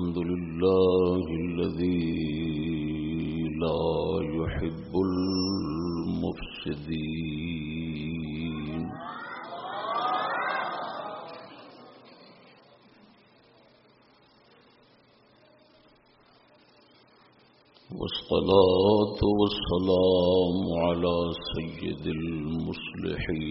الحمد لله الذي لا يحب المفسدين. والصلاة والسلام على سيد المصلحين.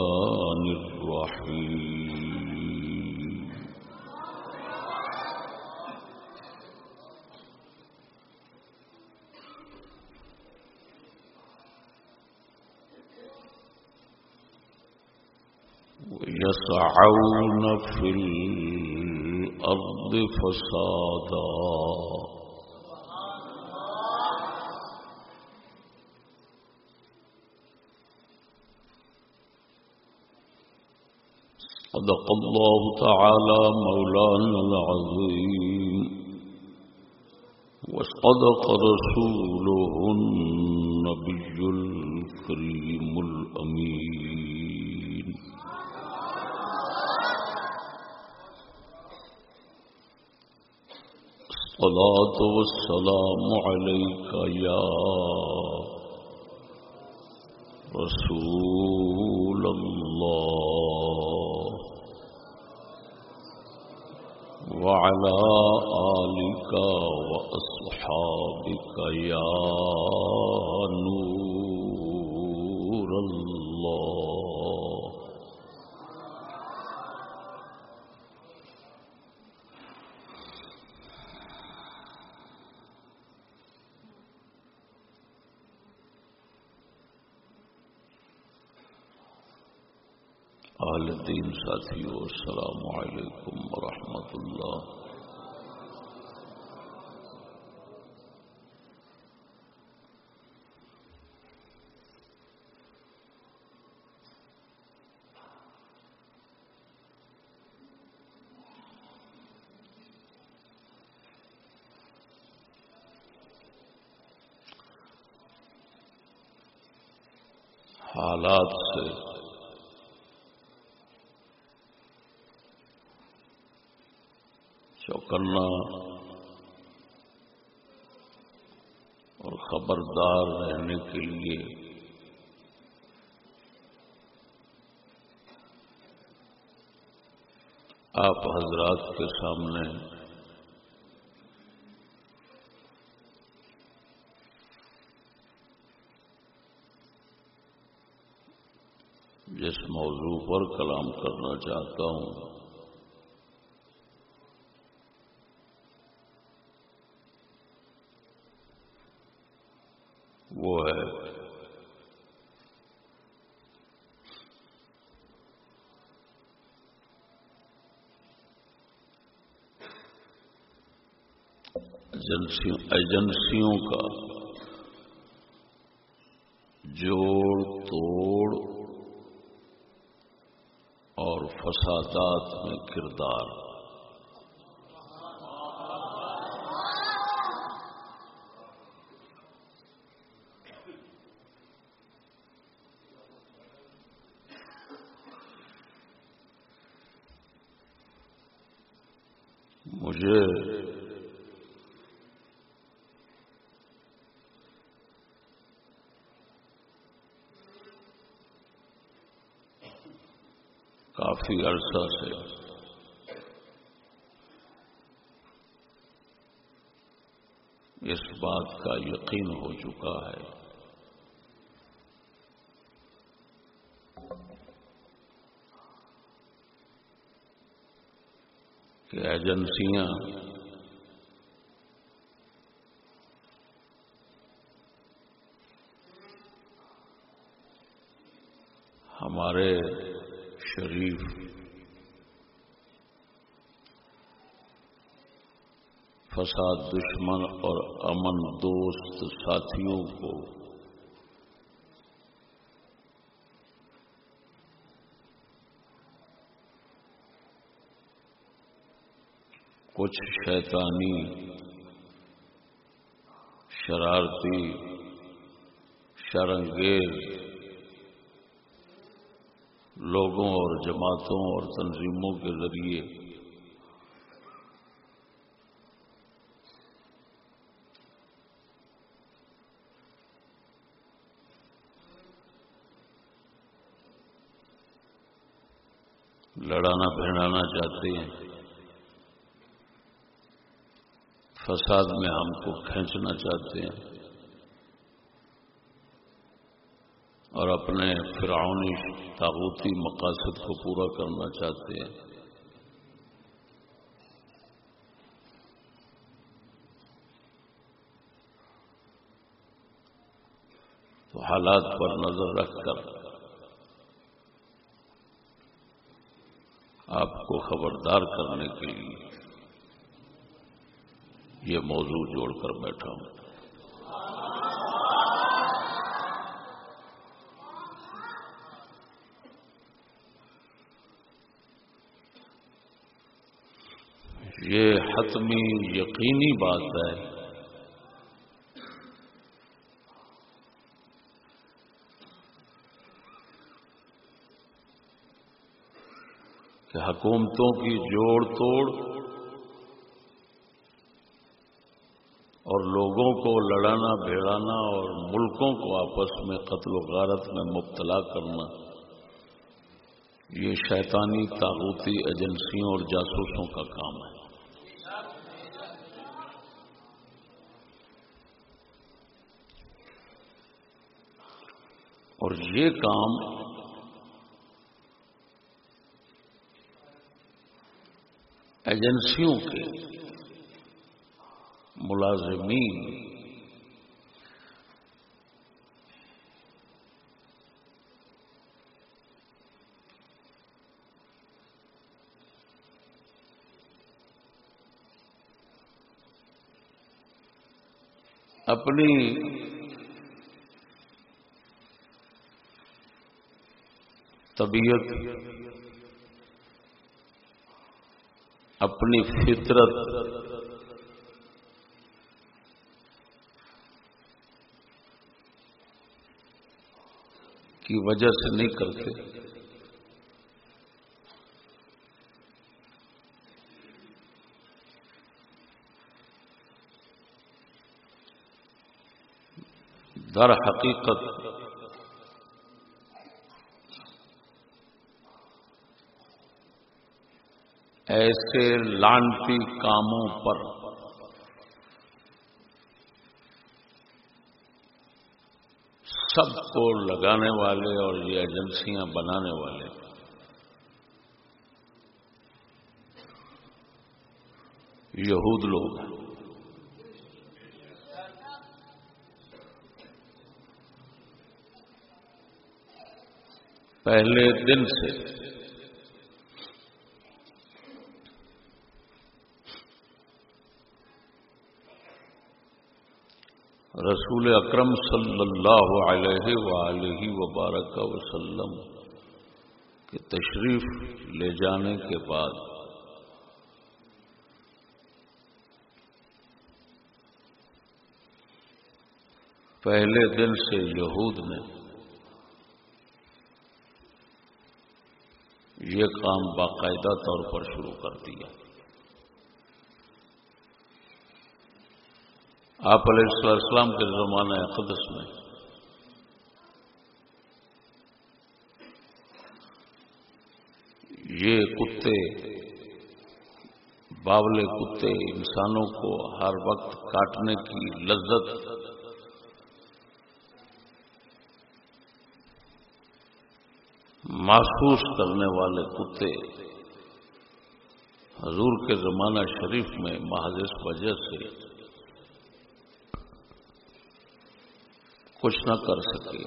ويسعون في الأرض فسادا. صدق الله تعالى مولانا العظيم. وصدق رسوله النبي الكريم الأمين. الصلاة والسلام عليك يا رسول الله وعلى آلك وأصحابك يا نور الله اہل دین ساتھیو السلام علیکم ورحمۃ اللہ حالات سے۔ چوکنا اور خبردار رہنے کے لیے۔ آپ حضرات کے سامنے جس موضوع پر کلام کرنا چاہتا ہوں۔ وہ ہے۔ ایجنسیوں کا جوڑ توڑ اور فسادات میں کردار مجھے کافی عرصہ سے اس بات کا یقین ہو چکا ہے کہ ایجنسیاں ہمارے شریف فساد دشمن اور امن دوست ساتھیوں کو کچھ شیطانی شرارتی شرنگیز لوگوں اور جماعتوں اور تنظیموں کے ذریعے لڑانا بھیڑانا چاہتے ہیں فساد میں ہم کو کھینچنا چاہتے ہیں۔ اور اپنے فرعونی تاغوتی مقاصد کو پورا کرنا چاہتے ہیں۔ تو حالات پر نظر رکھ کر آپ کو خبردار کرنے کے لیے یہ موضوع جوڑ کر بیٹھا ہوں۔ یہ حتمی یقینی بات ہے کہ حکومتوں کی جوڑ توڑ اور لوگوں کو لڑانا، بھیڑانا اور ملکوں کو آپس میں قتل و غارت میں مبتلا کرنا۔ یہ شیطانی تاغوتی ایجنسیوں اور جاسوسوں کا کام ہے۔ اور یہ کام ایجنسیوں کے ملازمین اپنی طبیعت اپنی فطرت کی وجہ سے نہیں کرتے۔ در حقیقت ایسے لانتی کاموں پر سب کو لگانے والے اور یہ ایجنسیاں بنانے والے یہود لوگ ہیں۔ پہلے دن سے۔ رسول اکرم صلی اللہ علیہ وآلہ وبارک وسلم کے تشریف لے جانے کے بعد پہلے دن سے یہود نے یہ کام باقاعدہ طور پر شروع کر دیا۔ آپ علیہ السلام کے زمانہ قدس میں یہ کتے، باولے کتے انسانوں کو ہر وقت کاٹنے کی لذت محسوس کرنے والے کتے حضور کے زمانہ شریف میں محض اس وجہ سے کچھ نہ کر سکے۔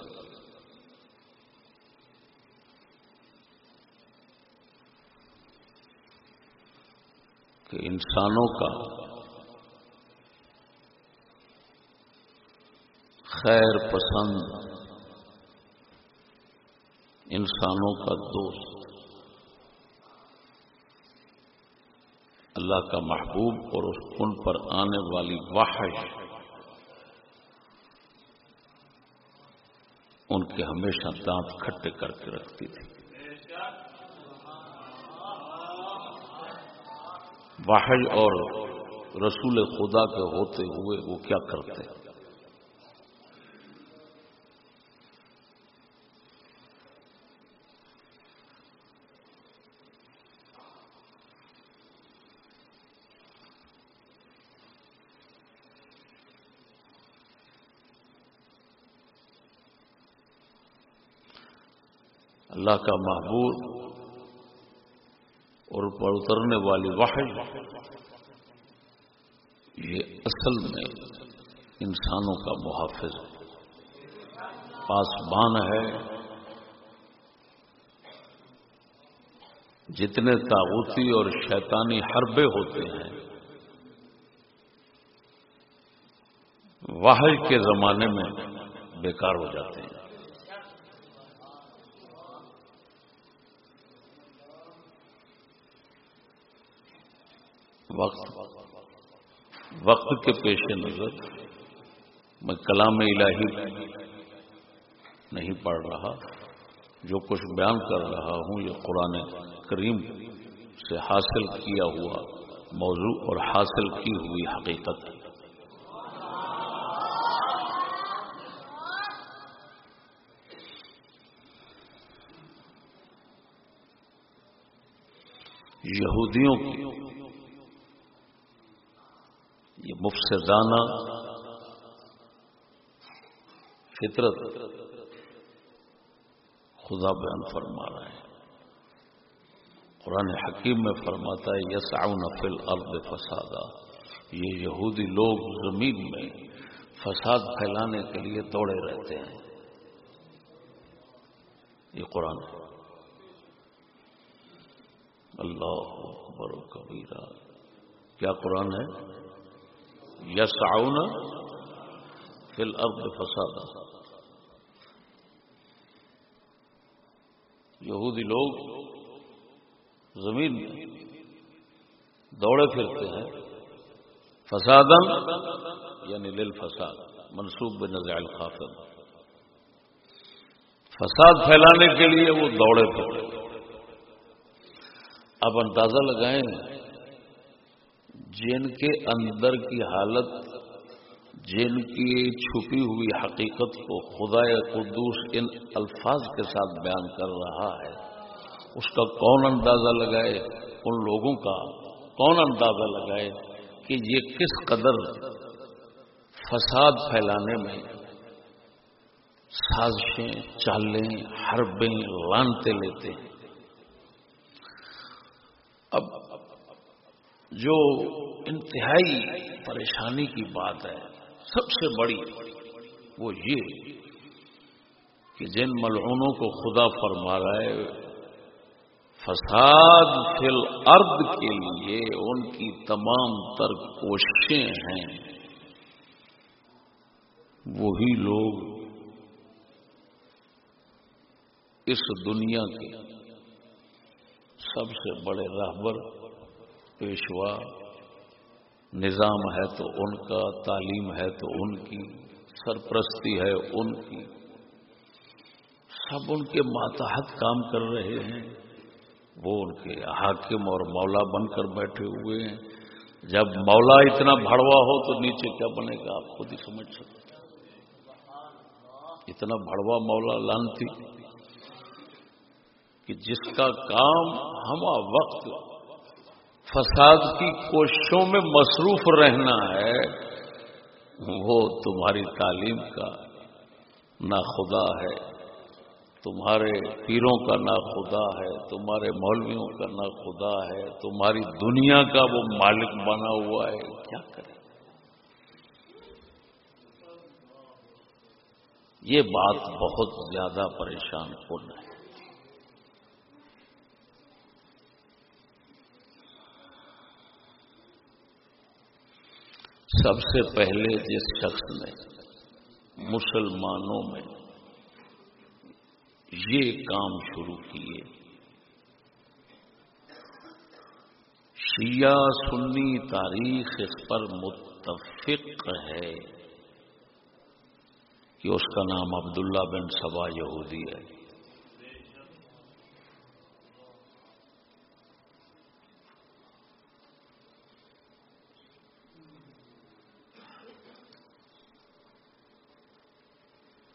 کہ انسانوں کا خیر پسند انسانوں کا دوست۔ اللہ کا محبوب اور اس ان پر آنے والی واحد ان کے ہمیشہ دانت کھٹے کر کے رکھتی تھی۔ واحد اور رسول خدا کے ہوتے ہوئے وہ کیا کرتے؟ ہیں اللہ کا محبوب اور پر اترنے والی واحد یہ اصل میں انسانوں کا محافظ۔ پاسبان ہے۔ جتنے تاغوتی اور شیطانی حربے ہوتے ہیں واحد کے زمانے میں بیکار ہو جاتے ہیں۔ وقت وقت کے پیش نظر میں کلام الہی نہیں پڑھ رہا، جو کچھ بیان کر رہا ہوں، یہ قرآن کریم سے حاصل کیا ہوا موضوع اور حاصل کی ہوئی حقیقت۔ یہودیوں کی یہ مفسدانہ فطرت خدا بیان فرما رہا ہے قرآن حکیم میں فرماتا ہے یس فل ارد فسادہ یہ یہودی لوگ زمین میں فساد پھیلانے کے لیے دوڑے رہتے ہیں۔ یہ قرآن اللہ اکبر کبیرہ۔ کیا قرآن ہے؟ یسعون فی الارض فسادا۔ یہودی لوگ زمین میں دوڑے پھرتے ہیں فسادن یعنی لل فساد منصوب بنزع الخافر فساد پھیلانے کے لیے وہ دوڑے پھرتے اب اندازہ لگائیں جن کے اندر کی حالت، جن کی چھپی ہوئی حقیقت کو خدا قدوس ان الفاظ کے ساتھ بیان کر رہا ہے، اس کا کون اندازہ لگائے؟ ان لوگوں کا کون اندازہ لگائے کہ یہ کس قدر فساد پھیلانے میں سازشیں، چالیں، حربیں لانتے لیتے ہیں۔ اب جو انتہائی پریشانی کی بات ہے، سب سے بڑی وہ یہ کہ جن ملعونوں کو خدا فرما رہا ہے، فساد فل ارد کے لیے ان کی تمام تر کوششیں ہیں۔ وہی لوگ اس دنیا کے سب سے بڑے رہبر پیشوا، نظام ہے تو ان کا، تعلیم ہے تو ان کی، سرپرستی ہے ان کی۔ سب ان کے ماتحت کام کر رہے ہیں۔ وہ ان کے حاکم اور مولا بن کر بیٹھے ہوئے ہیں۔ جب مولا اتنا بھڑوا ہو تو نیچے کیا بنے گا؟ آپ خود ہی سمجھ سکتے اتنا بھڑوا مولا لانتی کہ جس کا کام ہما وقت فساد کی کوششوں میں مصروف رہنا ہے، وہ تمہاری تعلیم کا نہ خدا ہے، تمہارے پیروں کا نہ خدا ہے، تمہارے مولویوں کا نہ خدا ہے، تمہاری دنیا کا وہ مالک بنا ہوا ہے، کیا کرے یہ بات بہت زیادہ پریشان کن ہے۔ سب سے پہلے جس شخص نے مسلمانوں میں یہ کام شروع کیے، شیعہ سنی تاریخ اس پر متفق ہے کہ اس کا نام عبداللہ بن سبا یہودی ہے۔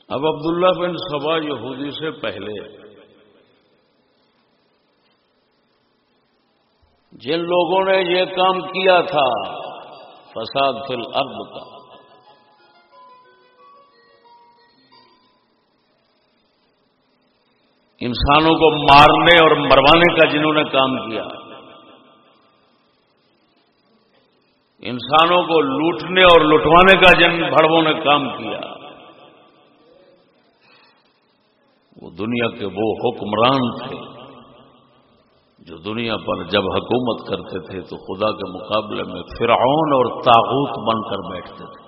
اب عبداللہ بن سبا یہودی سے پہلے جن لوگوں نے یہ کام کیا تھا، فساد فی الارض کا۔ انسانوں کو مارنے اور مروانے کا جنہوں نے کام کیا، انسانوں کو لوٹنے اور لٹوانے کا جن بڑووں نے کام کیا۔ وہ دنیا کے وہ حکمران تھے جو دنیا پر جب حکومت کرتے تھے تو خدا کے مقابلے میں فرعون اور تاغوت بن کر بیٹھتے تھے۔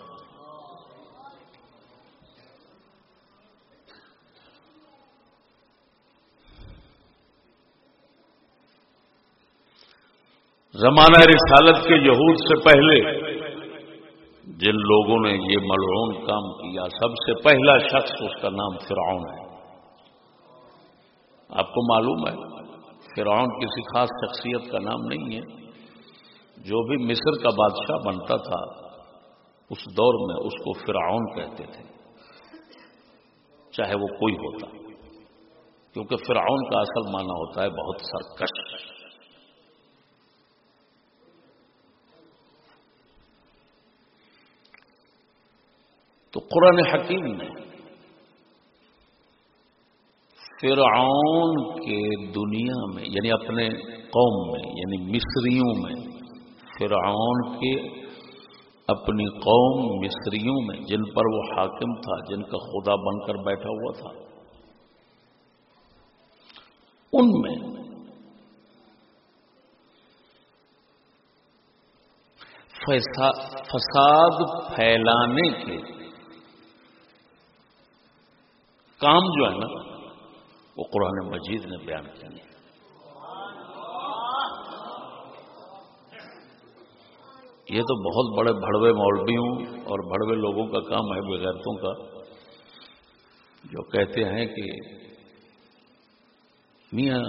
زمانہ رسالت کے یہود سے پہلے جن لوگوں نے یہ ملعون کام کیا، سب سے پہلا شخص اس کا نام فرعون ہے۔ آپ کو معلوم ہے، فرعون کسی خاص شخصیت کا نام نہیں ہے۔ جو بھی مصر کا بادشاہ بنتا تھا، اس دور میں اس کو فرعون کہتے تھے۔ چاہے وہ کوئی ہوتا۔ کیونکہ فرعون کا اصل معنی ہوتا ہے بہت سرکش۔ تو قرآن حکیم نے فرعون کے دنیا میں یعنی اپنے قوم میں یعنی مصریوں میں، فرعون کے اپنی قوم مصریوں میں، جن پر وہ حاکم تھا، جن کا خدا بن کر بیٹھا ہوا تھا، ان میں فساد پھیلانے کے کام جو ہے نا وہ قرآن مجید نے بیان کیا۔ یہ تو بہت بڑے بڑوے مولویوں اور بڑوے لوگوں کا کام ہے بغیرتوں کا، جو کہتے ہیں کہ میاں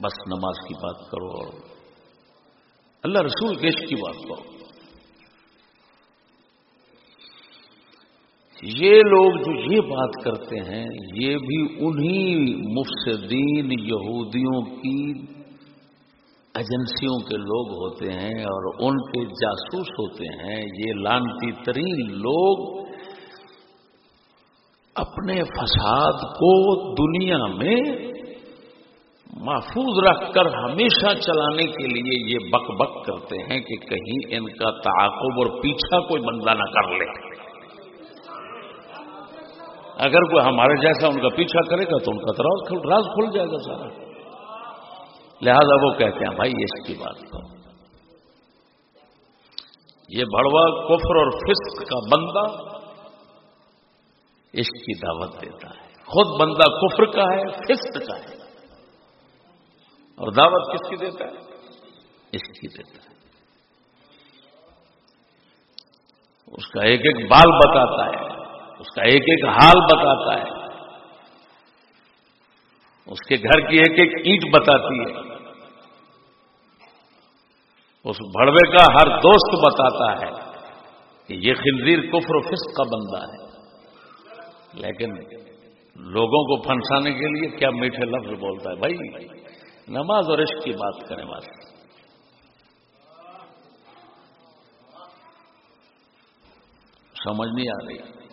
بس نماز کی بات کرو اور اللہ رسول کیش کی بات کرو۔ یہ لوگ جو یہ بات کرتے ہیں، یہ بھی انہی مفسدین یہودیوں کی ایجنسیوں کے لوگ ہوتے ہیں اور ان کے جاسوس ہوتے ہیں۔ یہ لانتی ترین لوگ اپنے فساد کو دنیا میں محفوظ رکھ کر ہمیشہ چلانے کے لیے یہ بک بک کرتے ہیں کہ کہیں ان کا تعاقب اور پیچھا کوئی بندہ نہ کر لے۔ اگر کوئی ہمارے جیسا ان کا پیچھا کرے گا تو ان کا راز کھل جائے گا سارا۔ لہذا وہ کہتے ہیں، بھائی اس کی بات کرو یہ بڑوا کفر اور فسق کا بندہ اس کی دعوت دیتا ہے۔ خود بندہ کفر کا ہے، فسق کا ہے۔ اور دعوت کس کی دیتا ہے؟ اس کی دیتا ہے۔ اس کا ایک ایک بال بتاتا ہے۔ اس کا ایک ایک حال بتاتا ہے۔ اس کے گھر کی ایک ایک اینٹ بتاتی ہے۔ اس بڑوے کا ہر دوست بتاتا ہے کہ یہ خنزیر کفر و فسق کا بندہ ہے۔ لیکن لوگوں کو پھنسانے کے لیے کیا میٹھے لفظ بولتا ہے؟ بھائی، نماز اور عشق کی بات کریں بات سمجھ نہیں آ رہی۔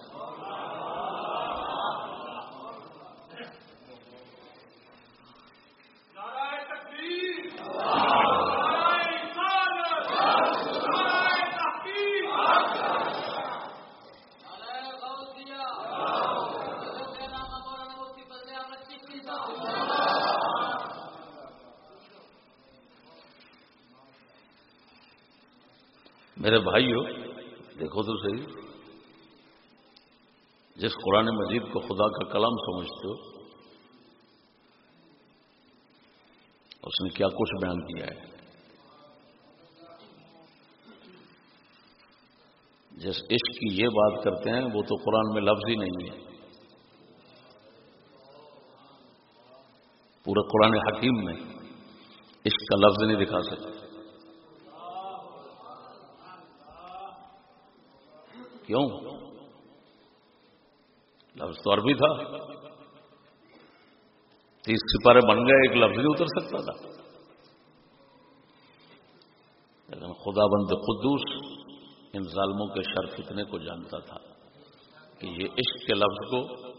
بھائیو، دیکھو تو صحیح، جس قرآن مجید کو خدا کا کلام سمجھتے ہو، اس نے کیا کچھ بیان کیا ہے؟ جس عشق کی یہ بات کرتے ہیں، وہ تو قرآن میں لفظ ہی نہیں ہے۔ پورے قرآن حکیم میں عشق کا لفظ نہیں دکھا سکتے۔ کیوں؟ لفظ تو عربی تھا۔ تیس سپارے بن گئے، ایک لفظ نہیں اتر سکتا تھا۔ لیکن خدا بند قدوس ان ظالموں کے شر فتنے کو جانتا تھا کہ یہ عشق کے لفظ کو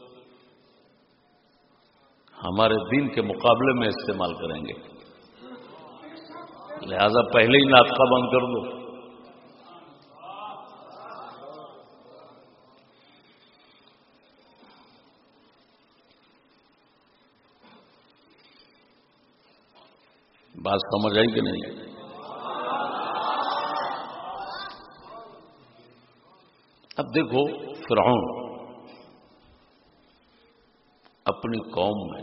ہمارے دین کے مقابلے میں استعمال کریں گے۔ لہذا پہلے ہی ناطقہ بند کر دو۔ بات سمجھ آئی کہ نہیں؟ اب دیکھو، فرعون اپنی قوم میں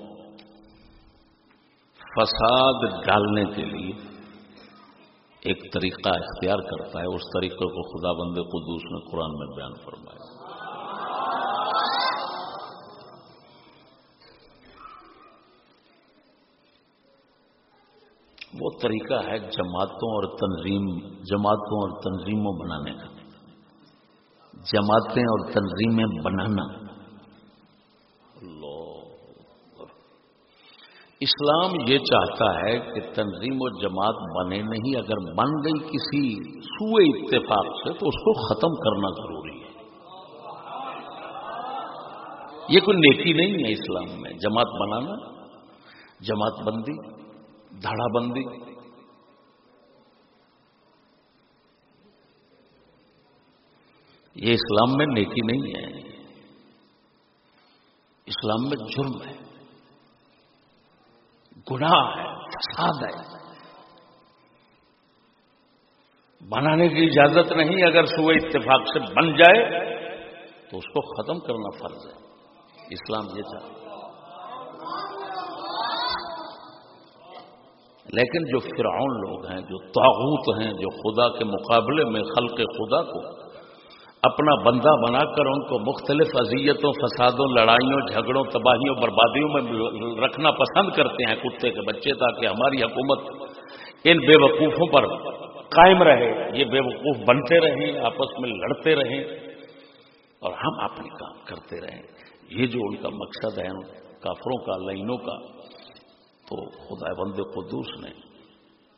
فساد ڈالنے کے لیے ایک طریقہ اختیار کرتا ہے اس طریقے کو خدا بند قدوس نے قرآن میں بیان فرمایا۔ وہ طریقہ ہے جماعتوں اور تنظیم، جماعتوں اور تنظیموں بنانے کا۔ جماعتیں اور تنظیمیں بنانا۔ اسلام یہ چاہتا ہے کہ تنظیم و جماعت بنے نہیں، اگر بن گئی کسی سوئے اتفاق سے تو اس کو ختم کرنا ضروری ہے۔ یہ کوئی نیکی نہیں ہے اسلام میں، جماعت بنانا، جماعت بندی۔ دھڑا بندی یہ اسلام میں نیکی نہیں ہے۔ اسلام میں جرم ہے۔ گناہ ہے، فساد ہے۔ بنانے کی اجازت نہیں، اگر صبح اتفاق سے بن جائے تو اس کو ختم کرنا فرض ہے۔ اسلام یہ تھا لیکن جو فرعون لوگ ہیں، جو تاغوت ہیں، جو خدا کے مقابلے میں خلق خدا کو اپنا بندہ بنا کر ان کو مختلف اذیتوں، فسادوں، لڑائیوں، جھگڑوں، تباہیوں، بربادیوں میں رکھنا پسند کرتے ہیں کتے کے بچے، تاکہ ہماری حکومت ان بے وقوفوں پر قائم رہے، یہ بے وقوف بنتے رہیں، آپس میں لڑتے رہیں اور ہم اپنی کام کرتے رہیں۔ یہ جو ان کا مقصد ہے کافروں کا، لائنوں کا تو خدا بند قدوس نے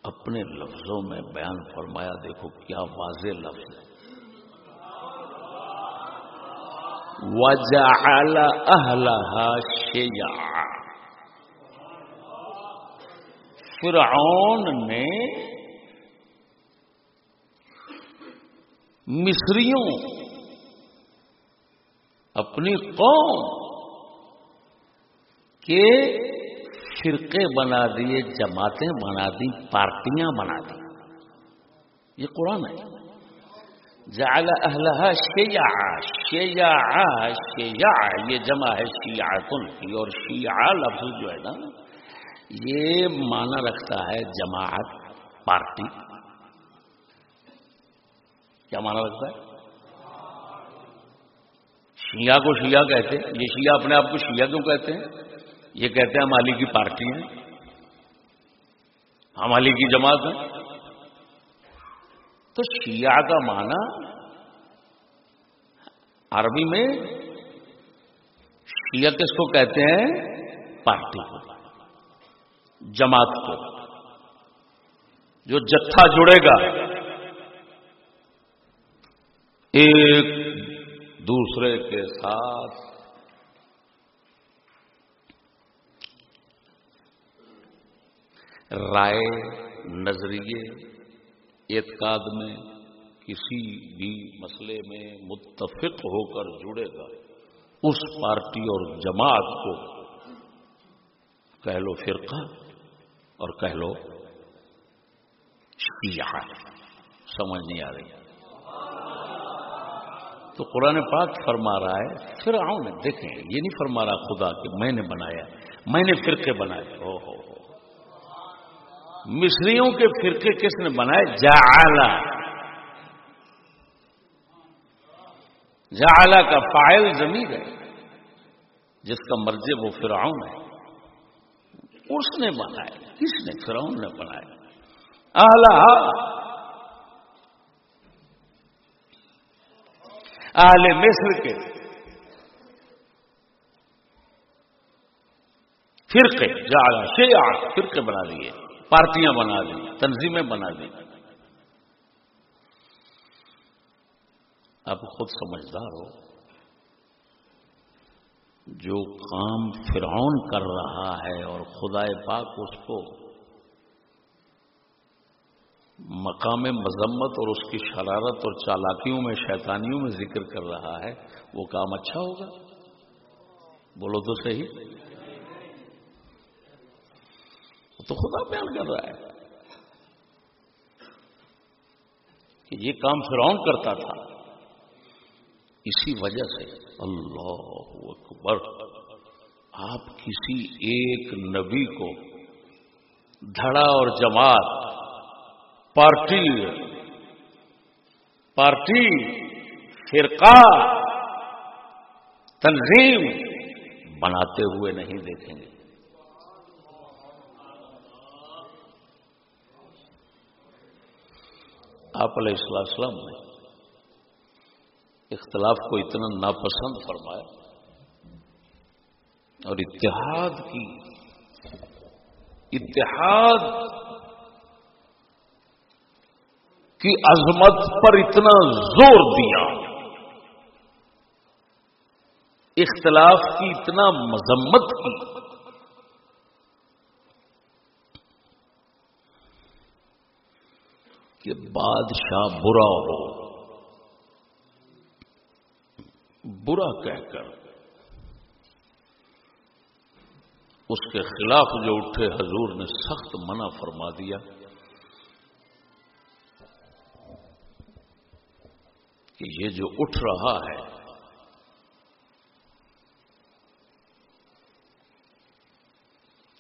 اپنے لفظوں میں بیان فرمایا، دیکھو کیا واضح لفظ ہے۔ وجعل أهلها شيعا فرعون نے مصریوں اپنی قوم کے فرقے بنا دیے، جماعتیں بنا دی، پارٹیاں بنا دی۔ یہ قرآن ہے۔ جعل اہلها شیعہ شیعہ شیعہ، یہ جمع ہے شیعتن کی اور شیعہ لفظ جو ہے نا، یہ معنی رکھتا ہے جماعت، پارٹی۔ کیا معنی رکھتا ہے؟ شیعہ کو شیعہ کہتے ہیں، یہ شیعہ اپنے آپ کو شیعہ کیوں کہتے ہیں؟ یہ کہتے ہیں ہم علی کی پارٹی ہیں۔ ہم علی کی جماعت ہیں۔ تو شیعہ کا معنی عربی میں شیعہ کس کو کہتے ہیں؟ پارٹی کو۔ جماعت کو۔ جو جتھا جڑے گا۔ ایک دوسرے کے ساتھ رائے، نظریے، اعتقاد میں کسی بھی مسئلے میں متفق ہو کر جڑے گا، اس پارٹی اور جماعت کو کہہ لو فرقہ اور کہہ لو شیعہ۔ سمجھ نہیں آ رہی۔ تو قرآن پاک فرما رہا ہے پھر آؤں دیکھیں، یہ نہیں فرما رہا خدا کہ میں نے بنایا، میں نے فرقے بنائے۔ ہو ہو ہو۔ مصریوں کے فرقے کس نے بنائے؟ جعلا. جعلا کا فائل زمین ہے، جس کا مرضی وہ فرعون ہے۔ اس نے بنایا، کس نے؟ فرعون نے بنایا۔ آلہ اہل مصر کے فرقے جا شیعہ فرقے بنا دیے۔ پارٹیاں بنا دی تنظیمیں بنا دی آپ خود سمجھدار ہو۔ جو کام فرعون کر رہا ہے اور خدا پاک اس کو مقام مذمت اور اس کی شرارت اور چالاکیوں میں، شیطانیوں میں ذکر کر رہا ہے، وہ کام اچھا ہوگا؟ بولو تو صحیح۔ تو خدا بیان کر رہا ہے کہ یہ کام فرعون کرتا تھا۔ اسی وجہ سے اللہ اکبر، آپ کسی ایک نبی کو دھڑا اور جماعت، پارٹی پارٹی، فرقہ، تنظیم بناتے ہوئے نہیں دیکھیں گے۔ آپ علیہ السلام نے اختلاف کو اتنا ناپسند فرمایا اور اتحاد کی اتحاد کی عظمت پر اتنا زور دیا، اختلاف کی اتنا مذمت کی۔ کہ بادشاہ برا ہو۔ برا کہہ کر اس کے خلاف جو اٹھے، حضور نے سخت منع فرما دیا۔ کہ یہ جو اٹھ رہا ہے،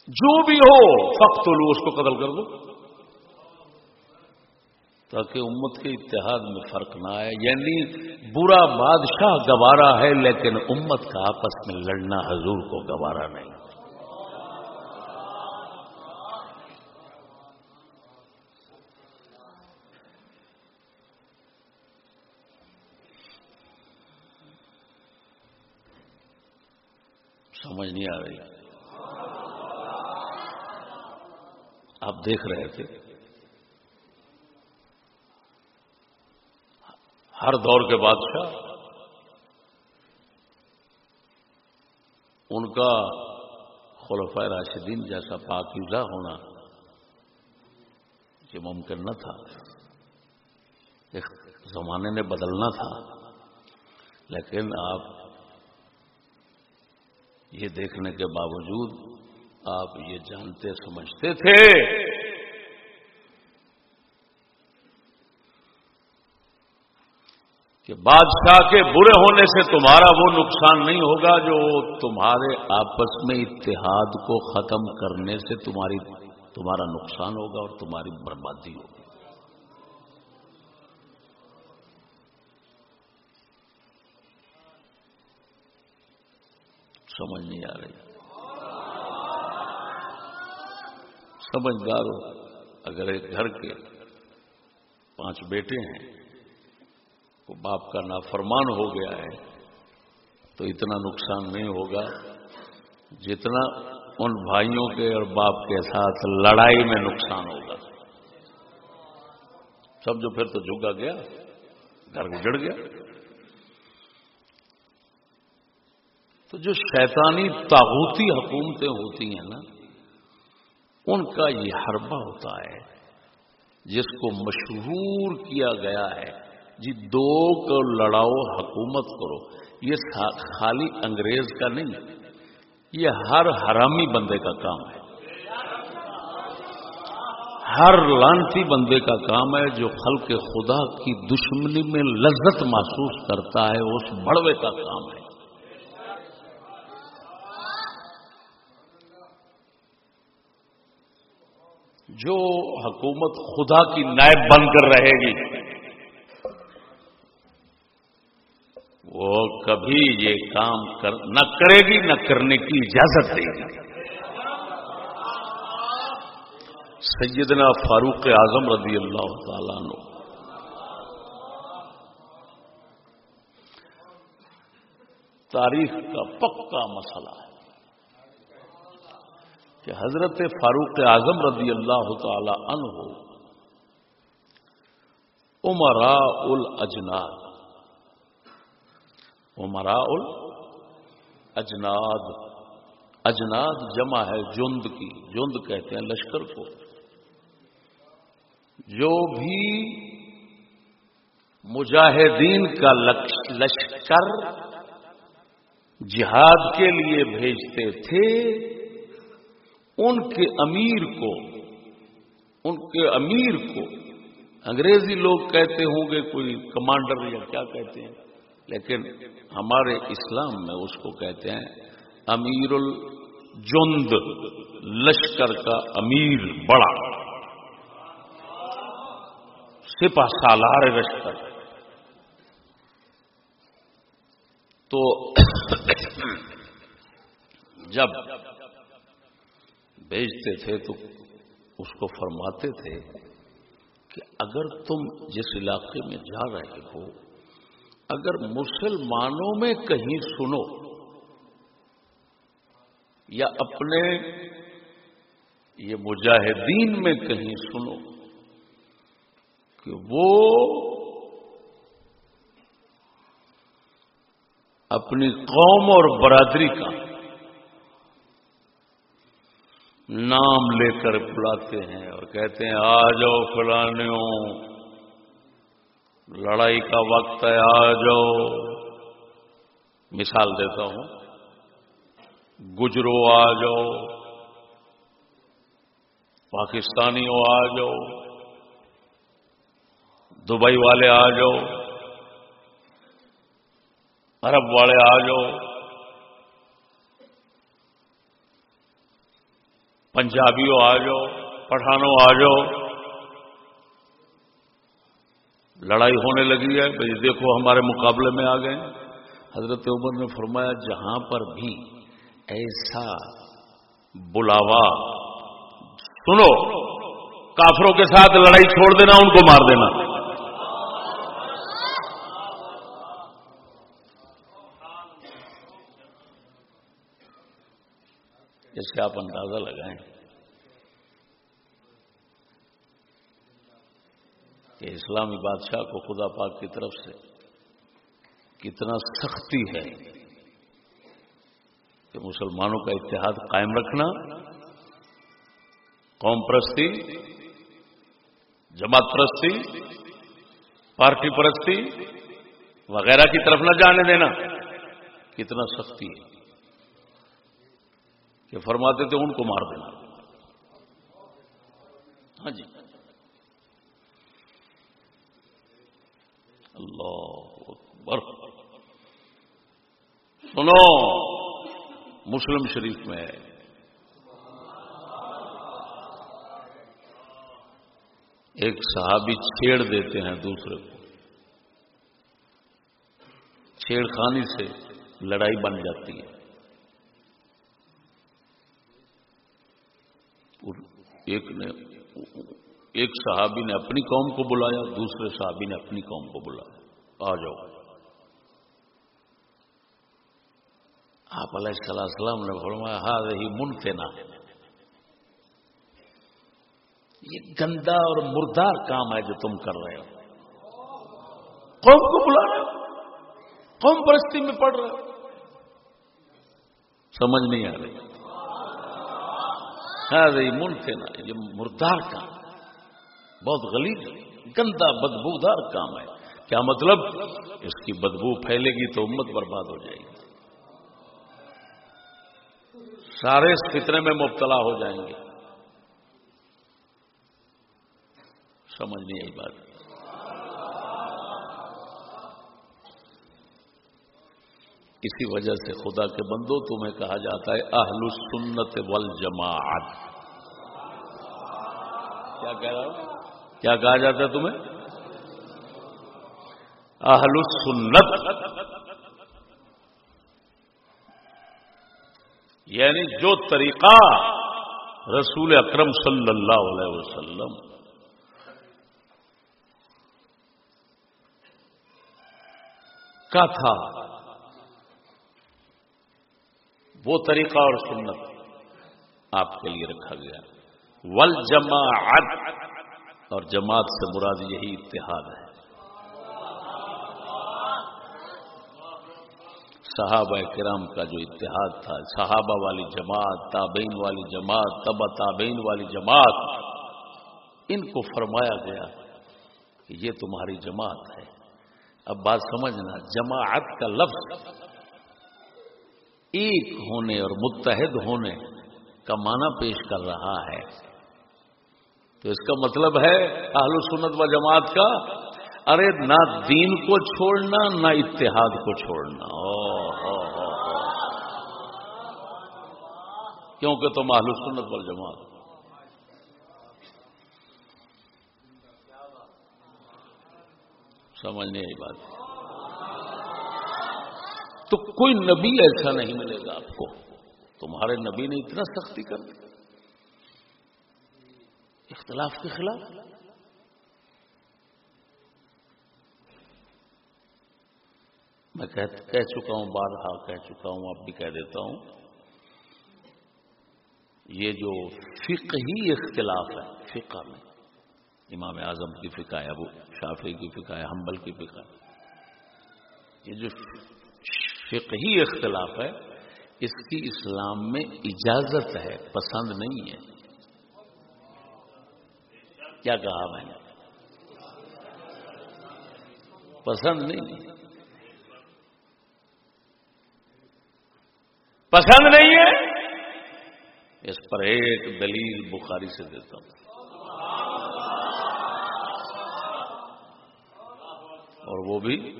جو بھی ہو فخت لو اس کو قتل کر دو۔ تاکہ امت کے اتحاد میں فرق نہ آئے۔ یعنی برا بادشاہ گوارا ہے، لیکن امت کا آپس میں لڑنا حضور کو گوارا نہیں۔ سمجھ نہیں آ رہی۔ آپ دیکھ رہے تھے۔ ہر دور کے بادشاہ، ان کا خلفۂ راشدین جیسا پاکیزہ ہونا یہ ممکن نہ تھا۔ ایک زمانے نے بدلنا تھا۔ لیکن آپ یہ دیکھنے کے باوجود آپ یہ جانتے سمجھتے تھے۔ کہ بادشاہ کے برے ہونے سے تمہارا وہ نقصان نہیں ہوگا جو تمہارے آپس میں اتحاد کو ختم کرنے سے تمہاری، تمہارا نقصان ہوگا اور تمہاری بربادی ہوگی۔ سمجھ نہیں آ رہی۔ سمجھدار ہو، اگر ایک گھر کے پانچ بیٹے ہیں وہ باپ کا نافرمان ہو گیا ہے، تو اتنا نقصان نہیں ہوگا جتنا ان بھائیوں کے اور باپ کے ساتھ لڑائی میں نقصان ہوگا۔ سب جو پھر تو جھگا گیا، گھر اجڑ گیا۔ تو جو شیطانی تاغوتی حکومتیں ہوتی ہیں نا، ان کا یہ حربہ ہوتا ہے، جس کو مشہور کیا گیا ہے۔ جی دو کو لڑاؤ حکومت کرو، یہ خالی انگریز کا نہیں، یہ ہر حرامی بندے کا کام ہے۔ ہر لانتی بندے کا کام ہے جو خلق خدا کی دشمنی میں لذت محسوس کرتا ہے، اس بڑوے کا کام ہے۔ جو حکومت خدا کی نائب بن کر رہے گی وہ کبھی یہ کام کر، نہ کرے گی، نہ کرنے کی اجازت دے گی۔ سیدنا فاروق اعظم رضی اللہ تعالیٰ نو تاریخ کا پکا مسئلہ ہے کہ حضرت فاروق اعظم رضی اللہ تعالی عنہ عمرا ال اجناد اجناد. اجناد جمع ہے جند کی. جند کہتے ہیں لشکر کو. جو بھی مجاہدین کا لشکر جہاد کے لیے بھیجتے تھے، ان کے امیر کو، ان کے امیر کو، انگریزی لوگ کہتے ہوں گے کوئی کمانڈر یا کیا کہتے ہیں؟ لیکن ہمارے اسلام میں اس کو کہتے ہیں امیر الجند لشکر کا امیر بڑا۔ سپا سالار لشکر۔ تو جب بیچتے تھے تو اس کو فرماتے تھے کہ اگر تم جس علاقے میں جا رہے ہو اگر مسلمانوں میں کہیں سنو یا اپنے یہ مجاہدین میں کہیں سنو کہ وہ اپنی قوم اور برادری کا نام لے کر بلاتے ہیں اور کہتے ہیں آ جاؤ فلانوں لڑائی کا وقت ہے، آ جاؤ۔ مثال دیتا ہوں۔ گجرو آ جاؤ۔ پاکستانیوں آ جاؤ۔ دبئی والے آ جاؤ۔ عرب والے آ جاؤ۔ پنجابیوں آ جاؤ، پٹھانوں آ جاؤ۔ لڑائی ہونے لگی ہے۔ بھائی دیکھو ہمارے مقابلے میں آ گئے۔ حضرت عمر نے فرمایا، جہاں پر بھی ایسا بلاوا، سنو، کافروں کے ساتھ لڑائی چھوڑ دینا، ان کو مار دینا۔ اس کا آپ اندازہ لگائیں۔ کہ اسلامی بادشاہ کو خدا پاک کی طرف سے کتنا سختی ہے کہ مسلمانوں کا اتحاد قائم رکھنا، قوم پرستی، جماعت پرستی، پارٹی پرستی وغیرہ کی طرف نہ جانے دینا کتنا سختی ہے کہ فرماتے تھے ان کو مار دینا۔ ہاں جی اللہ اکبر سنو، مسلم شریف میں ایک صحابی چھیڑ دیتے ہیں دوسرے کو۔ چھیڑ خانی سے لڑائی بن جاتی ہے۔ ایک نے، ایک صحابی نے اپنی قوم کو بلایا، دوسرے صحابی نے اپنی قوم کو بلایا۔ آ جاؤ۔ آپ علیہ السلام نے فرمایا ہاں رہی منفینا یہ گندا اور مردار کام ہے جو تم کر رہے ہو۔ قوم کو بلا رہے ہو۔ قوم پرستی میں پڑھ رہے ہو۔ سمجھ نہیں آ رہی۔ منفینا یہ مردار کام بہت غلیظ، گندا، بدبودار کام ہے۔ کیا مطلب؟ اس کی بدبو پھیلے گی تو امت برباد ہو جائے گی۔ سارے اس فطرے میں مبتلا ہو جائیں گے۔ سمجھ نہیں آئی بات۔ اسی وجہ سے خدا کے بندو تمہیں کہا جاتا ہے اہل سنت والجماعت۔ کیا کہہ رہا ہوں؟ کیا کہا جاتا ہے تمہیں؟ اہل سنت یعنی جو طریقہ رسول اکرم صلی اللہ علیہ وسلم کا تھا، وہ طریقہ اور سنت آپ کے لیے رکھا گیا۔ ول جماعت اور جماعت سے مراد یہی اتحاد ہے۔ صحابہ کرام کا جو اتحاد تھا، صحابہ والی جماعت، تابعین والی جماعت تبا تابعین والی جماعت، ان کو فرمایا گیا کہ یہ تمہاری جماعت ہے۔ اب بات سمجھنا، جماعت کا لفظ ایک ہونے اور متحد ہونے کا معنی پیش کر رہا ہے۔ تو اس کا مطلب ہے اہل سنت و جماعت کا، ارے نہ دین کو چھوڑنا، نہ اتحاد کو چھوڑنا۔ کیونکہ تم اہل سنت و جماعت سمجھنے کی بات۔ تو کوئی نبی ایسا نہیں ملے گا آپ کو۔ تمہارے نبی نے اتنا سختی کر دی۔ اختلاف کے خلاف۔ میں کہہ چکا ہوں، بارہا کہہ چکا ہوں، اب بھی کہہ دیتا ہوں۔ یہ جو فقہ ہی اختلاف ہے، فقہ میں۔ امام اعظم کی فقہ ہے، ابو شافی کی فقہ ہے، حنبل کی فقہ ہے۔ یہ جو فقہی اختلاف ہے، اس کی اسلام میں اجازت ہے، پسند نہیں ہے۔ کیا کہا میں نے؟ پسند نہیں پسند نہیں ہے؟ اس پر ایک دلیل بخاری سے دیتا ہوں۔ اور وہ بھی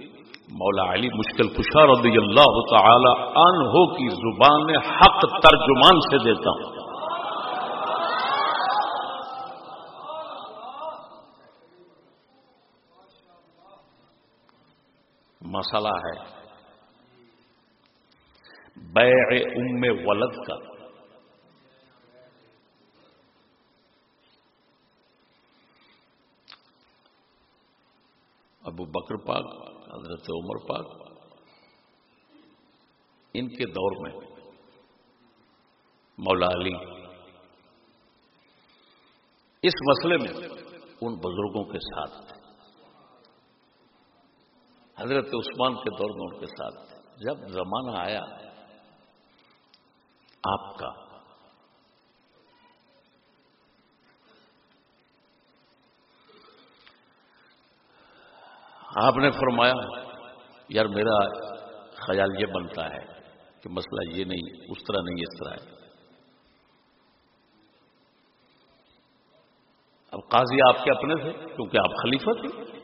مولا علی مشکل کشا رضی اللہ تعالی عنہ کی زبان حق ترجمان سے دیتا ہوں۔ مسئلہ ہے، بیع ام ولد کا۔ ابو بکر پاک، حضرت عمر پاک۔ ان کے دور میں مولا علی اس مسئلے میں ان بزرگوں کے ساتھ حضرت عثمان کے دور میں ان کے ساتھ جب زمانہ آیا، آپ کا آپ نے فرمایا، یار میرا خیال یہ بنتا ہے کہ مسئلہ یہ نہیں، اس طرح نہیں، اس طرح ہے. اب قاضی آپ کے اپنے تھے کیونکہ آپ خلیفہ تھے۔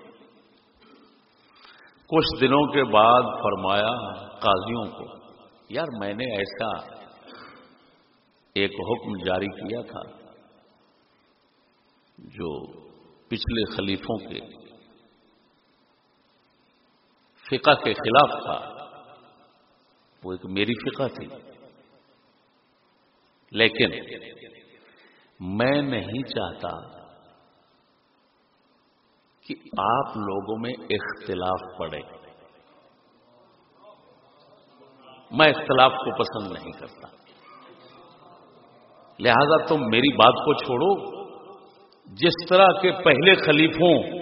کچھ دنوں کے بعد فرمایا قاضیوں کو، یار میں نے ایسا ایک حکم جاری کیا تھا جو پچھلے خلیفوں کے فقہ کے خلاف تھا۔ وہ ایک میری فقہ تھی۔ لیکن میں نہیں چاہتا کہ آپ لوگوں میں اختلاف پڑے۔ میں اختلاف کو پسند نہیں کرتا۔ لہذا تم میری بات کو چھوڑو۔ جس طرح کے پہلے خلیفوں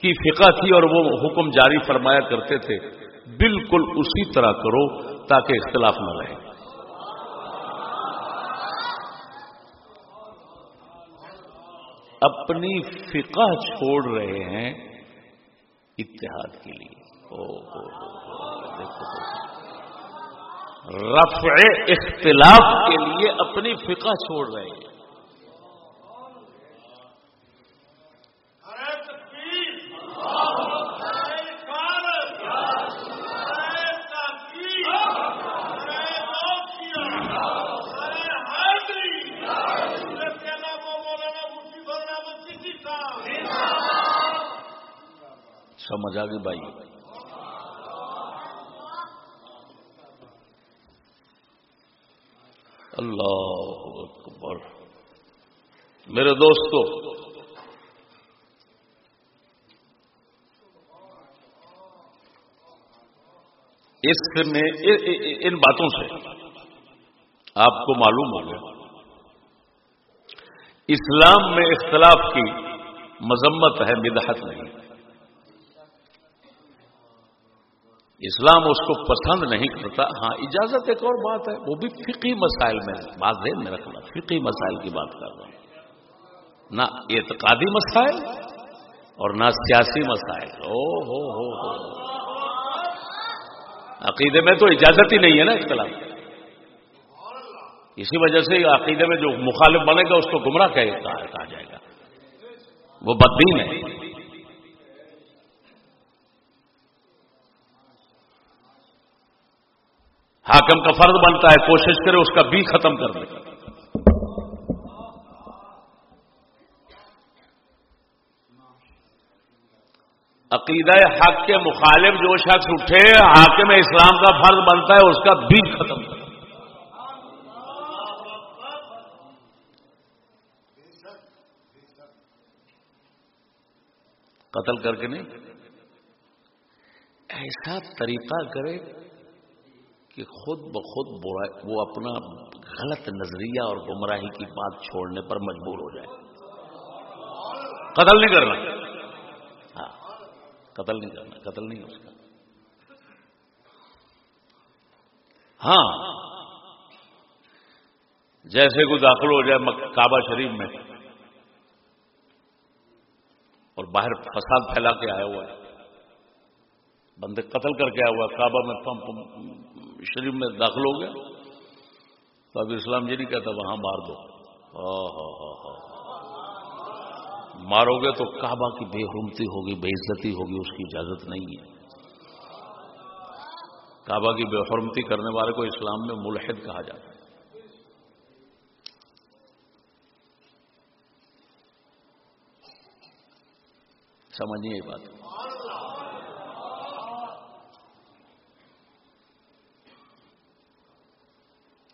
کی فقہ تھی اور وہ حکم جاری فرمایا کرتے تھے، بالکل اسی طرح کرو تاکہ اختلاف نہ رہے۔ اپنی فقہ چھوڑ رہے ہیں اتحاد کے لیے۔ رفع اختلاف کے لیے اپنی فقہ چھوڑ رہے ہیں۔ سمجھ آ گئی بھائی۔ اللہ اکبر۔ میرے دوستو، اس میں ان باتوں سے آپ کو معلوم ہو گیا۔ اسلام میں اختلاف کی مذمت ہے مدحت نہیں۔ اسلام اس کو پسند نہیں کرتا ہاں اجازت ایک اور بات ہے، وہ بھی فقی مسائل میں بات ذہن میں رکھنا فقی مسائل کی بات کر رہا ہوں۔ نہ اعتقادی مسائل اور نہ سیاسی مسائل۔ او ہو ہو ہو۔ عقیدے میں تو اجازت ہی نہیں ہے نا اختلاف۔ اسی وجہ سے عقیدے میں جو مخالف بنے گا، اس کو گمراہ کہا جائے گا۔ وہ بدین ہے۔ حاکم کا فرض بنتا ہے، کوشش کرے اس کا بی ختم کر دے۔ عقیدہ حق کے مخالف جو شخص اٹھے، حاکم اسلام کا فرض بنتا ہے، اس کا بی ختم۔ کر قتل کر کے نہیں۔ ایسا طریقہ کرے کہ خود بخود وہ اپنا غلط نظریہ اور گمراہی کی بات چھوڑنے پر مجبور ہو جائے۔ قتل نہیں کرنا۔ ہاں قتل نہیں کرنا، قتل نہیں اس کا ہاں جیسے کوئی داخل ہو جائے کعبہ شریف میں اور باہر فساد پھیلا کے آیا ہوا ہے۔ بندے قتل کر کے آیا ہوا ہے، کعبہ میں پمپ شریف میں داخل ہو گیا۔ تو اب اسلام یہ نہیں کہتا وہاں مار دو۔ مارو گے تو کعبہ کی بے حرمتی ہوگی، بے عزتی ہوگی، اس کی اجازت نہیں ہے۔ کعبہ کی بے حرمتی کرنے والے کو اسلام میں ملحد کہا جاتا ہے۔ سمجھیے بات۔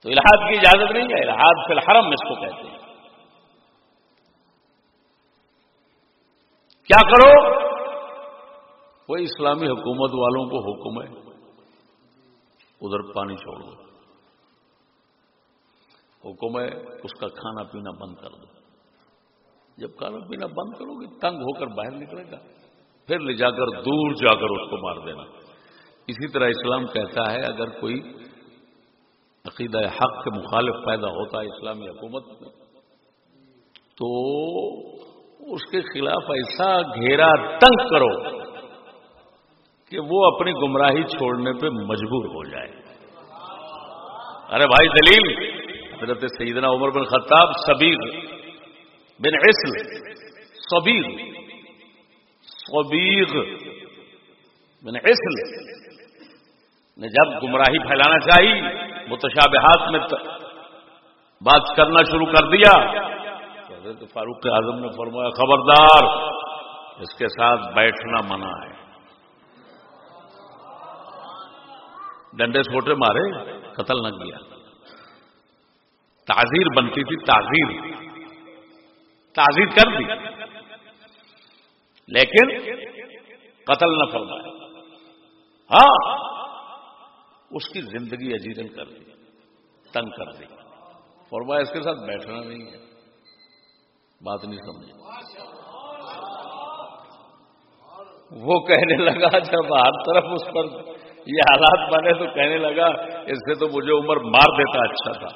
تو الحاد کی اجازت نہیں ہے الحاد فی الحرم اس کو کہتے ہیں۔ کیا کرو؟ وہ اسلامی حکومت والوں کو حکم ہے، ادھر پانی چھوڑ دو۔ حکم ہے، اس کا کھانا پینا بند کر دو۔ جب کھانا پینا بند کرو گے، تنگ ہو کر باہر نکلے گا۔ پھر لے جا کر دور جا کر اس کو مار دینا۔ اسی طرح اسلام کہتا ہے، اگر کوئی عقیدہ حق کے مخالف پیدا ہوتا ہے اسلامی حکومت میں، تو اس کے خلاف ایسا گھیرا تنگ کرو کہ وہ اپنی گمراہی چھوڑنے پہ مجبور ہو جائے۔ ارے بھائی دلیل، حضرت سیدنا عمر بن خطاب سبیر بن عسل سبیر سبیر بن عسل نے جب گمراہی پھیلانا چاہیے متشابہات میں بات کرنا شروع کر دیا۔ حضرت فاروق اعظم نے فرمایا، خبردار، اس کے ساتھ بیٹھنا منع ہے۔ ڈنڈے چھوٹے مارے، قتل نہ کیا۔ تعزیر بنتی تھی، تعزیر۔ تعزیر کر دی۔ لیکن قتل نہ فرمایا۔ ہاں اس کی زندگی اجیرن کر دی تنگ کر دی فرمایا، اس کے ساتھ بیٹھنا نہیں ہے۔ بات نہیں سمجھ وہ کہنے لگا، جب ہر طرف اس پر یہ حالات بنے تو کہنے لگا، اس سے تو مجھے عمر مار دیتا اچھا تھا۔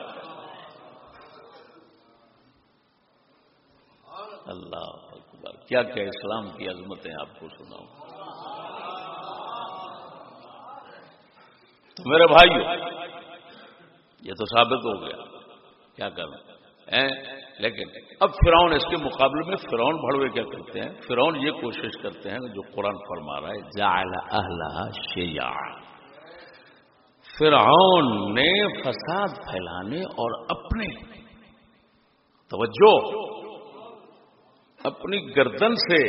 اللہ اکبر، کیا کیا اسلام کی عظمتیں آپ کو سناؤں۔ تو میرے بھائی یہ تو ثابت ہو گیا۔ کیا کرنا لیکن اب فرعون اس کے مقابلے میں فرعون بڑوے کیا کرتے ہیں؟ فرعون یہ کوشش کرتے ہیں جو قرآن فرما رہا ہے، جعل شیع فرعون نے فساد پھیلانے اور اپنے توجہ، اپنی گردن سے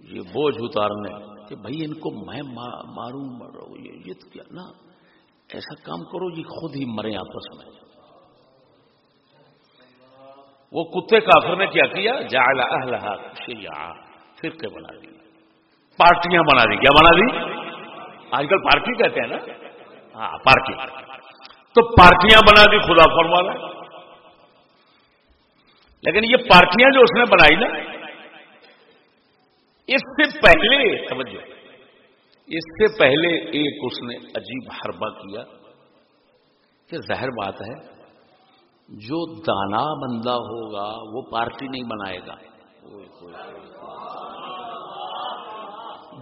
یہ بوجھ اتارنے۔ کہ بھائی ان کو میں ماروں ماروں یہ تو کیا نا ایسا کام کرو یہ خود ہی مرے آپس میں۔ وہ کتے کافر نے کیا کیا؟ جال اہلہ شیعہ، فرقے بنا دی پارٹیاں بنا دی۔ کیا بنا دی؟ آج کل پارٹی کہتے ہیں نا؟ ہاں پارٹی۔ تو پارٹیاں بنا دی، خدا فرمانا۔ لیکن یہ پارٹیاں جو اس نے بنائی نا اس سے پہلے سمجھو اس سے پہلے ایک اس نے عجیب حربہ کیا کہ ظاہر بات ہے، جو دانا بندہ ہوگا وہ پارٹی نہیں بنائے گا۔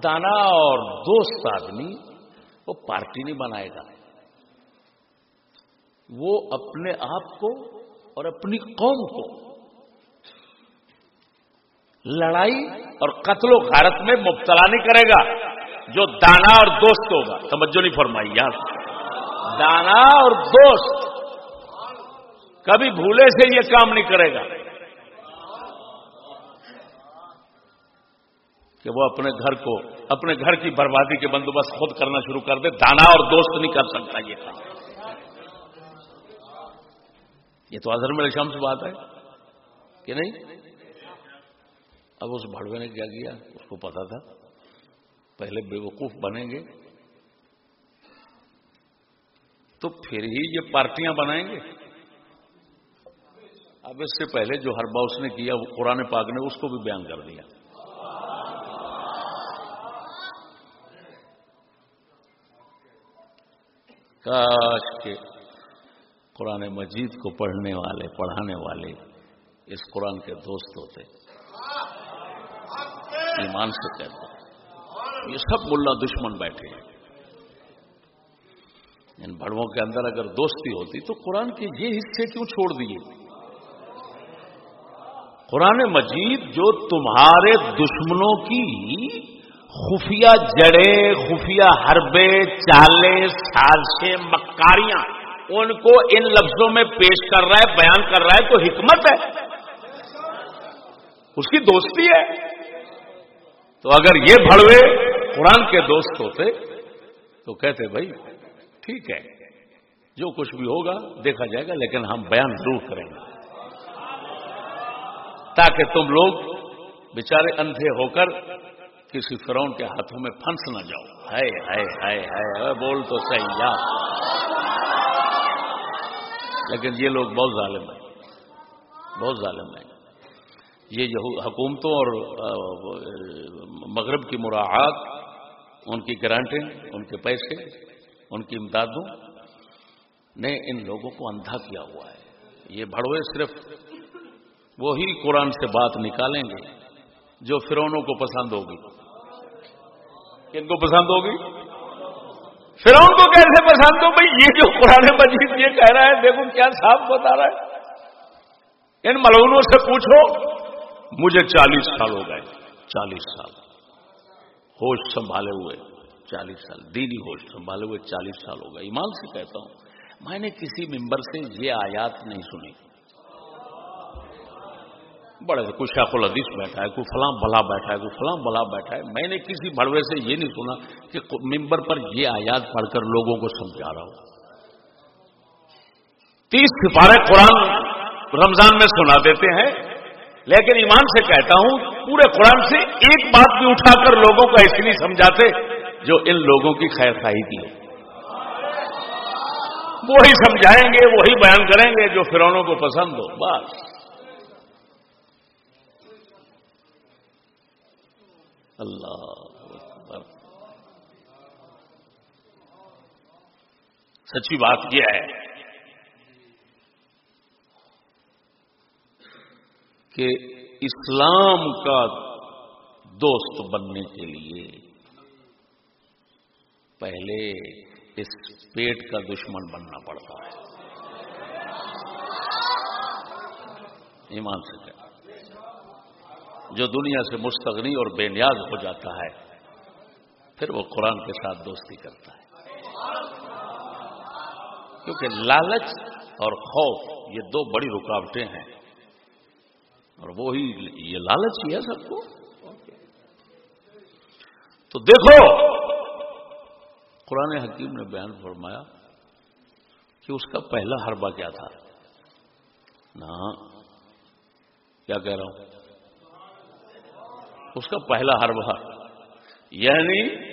دانا اور دوست آدمی وہ پارٹی نہیں بنائے گا۔ وہ اپنے آپ کو اور اپنی قوم کو لڑائی اور قتل و غارت میں مبتلا نہیں کرے گا، جو دانا اور دوست ہوگا۔ توجہ نہیں فرمائی یہاں دانا اور دوست۔ کبھی بھولے سے یہ کام نہیں کرے گا۔ کہ وہ اپنے گھر کو، اپنے گھر کی بربادی کے بندوبست خود کرنا شروع کر دے۔ دانا اور دوست نہیں کر سکتا یہ کام۔ یہ تو اظہر میرے شام سے بات ہے۔ کہ نہیں؟ اب اس بھڑوے نے کیا کیا؟ اس کو پتا تھا۔ پہلے بے وقوف بنیں گے۔ تو پھر ہی یہ پارٹیاں بنائیں گے۔ اب اس سے پہلے جو ہر اس نے کیا، وہ قرآن پاک نے اس کو بھی بیان کر دیا۔ کاش کے قرآن مجید کو پڑھنے والے، پڑھانے والے اس قرآن کے دوست ہوتے۔ ایمان سے کہتے ہیں یہ سب ملا دشمن بیٹھے ہیں۔ ان بڑوں کے اندر اگر دوستی ہوتی تو قرآن کے یہ حصے کیوں چھوڑ دیے؟ قرآن مجید جو تمہارے دشمنوں کی خفیہ جڑے، خفیہ حربے، چالے، سازشیں، مکاریاں ان کو ان لفظوں میں پیش کر رہا ہے، بیان کر رہا ہے تو حکمت ہے۔ اس کی دوستی ہے۔ تو اگر یہ بھڑوے قرآن کے دوست ہوتے تو کہتے بھائی ٹھیک ہے، جو کچھ بھی ہوگا دیکھا جائے گا، لیکن ہم بیان ضرور کریں گے۔ تاکہ تم لوگ بیچارے اندھے ہو کر کسی فرون کے ہاتھوں میں پھنس نہ جاؤ۔ ہائے ہائے ہائے ہائے بول تو صحیح یا لیکن یہ لوگ بہت ظالم ہیں۔ بہت ظالم ہیں۔ یہ حکومتوں اور مغرب کی مراحت ان کی گرانٹنگ ان کے پیسے، ان کی امدادوں نے ان لوگوں کو اندھا کیا ہوا ہے۔ یہ بڑوے صرف وہی قرآن سے بات نکالیں گے جو فرونوں کو پسند ہوگی۔ کن کو پسند ہوگی؟ فرون کو کیسے پسند ہو؟ بھائی یہ جو قرآن مجید یہ کہہ رہا ہے، دیکھو کیا صاف بتا رہا ہے۔ ان ملونوں سے پوچھو۔ مجھے چالیس سال ہو گئے، چالیس سال۔ ہوش سنبھالے ہوئے، چالیس سال۔ دینی ہوش سنبھالے ہوئے، چالیس سال ہو گئے۔ ایمان سے کہتا ہوں، میں نے کسی ممبر سے یہ آیات نہیں سنی۔ بڑے کوئی شیخ الحدیث بیٹھا ہے، کوئی فلاں بلا بیٹھا ہے، کوئی فلاں بلا بیٹھا ہے۔ میں نے کسی بڑوے سے یہ نہیں سنا کہ ممبر پر یہ آیات پڑھ کر لوگوں کو سمجھا رہا ہوں۔ تیس سپارے قرآن رمضان میں سنا دیتے ہیں۔ لیکن ایمان سے کہتا ہوں، پورے قرآن سے ایک بات بھی اٹھا کر لوگوں کو ایسی نہیں سمجھاتے جو ان لوگوں کی خیر خائی کی ہے وہی سمجھائیں گے، وہی بیان کریں گے جو فرونوں کو پسند ہو، بس۔ اللہ سچی بات یہ ہے کہ اسلام کا دوست بننے کے لیے پہلے اس پیٹ کا دشمن بننا پڑتا ہے۔ ایمان سے جو دنیا سے مستغنی اور بے نیاز ہو جاتا ہے، پھر وہ قرآن کے ساتھ دوستی کرتا ہے۔ کیونکہ لالچ اور خوف یہ دو بڑی رکاوٹیں ہیں۔ اور وہی یہ لالچ ہی ہے سب کو۔ تو دیکھو، قرآن حکیم نے بیان فرمایا کہ اس کا پہلا حربہ کیا تھا۔ نا کیا کہہ رہا ہوں؟ اس کا پہلا حربہ۔ یعنی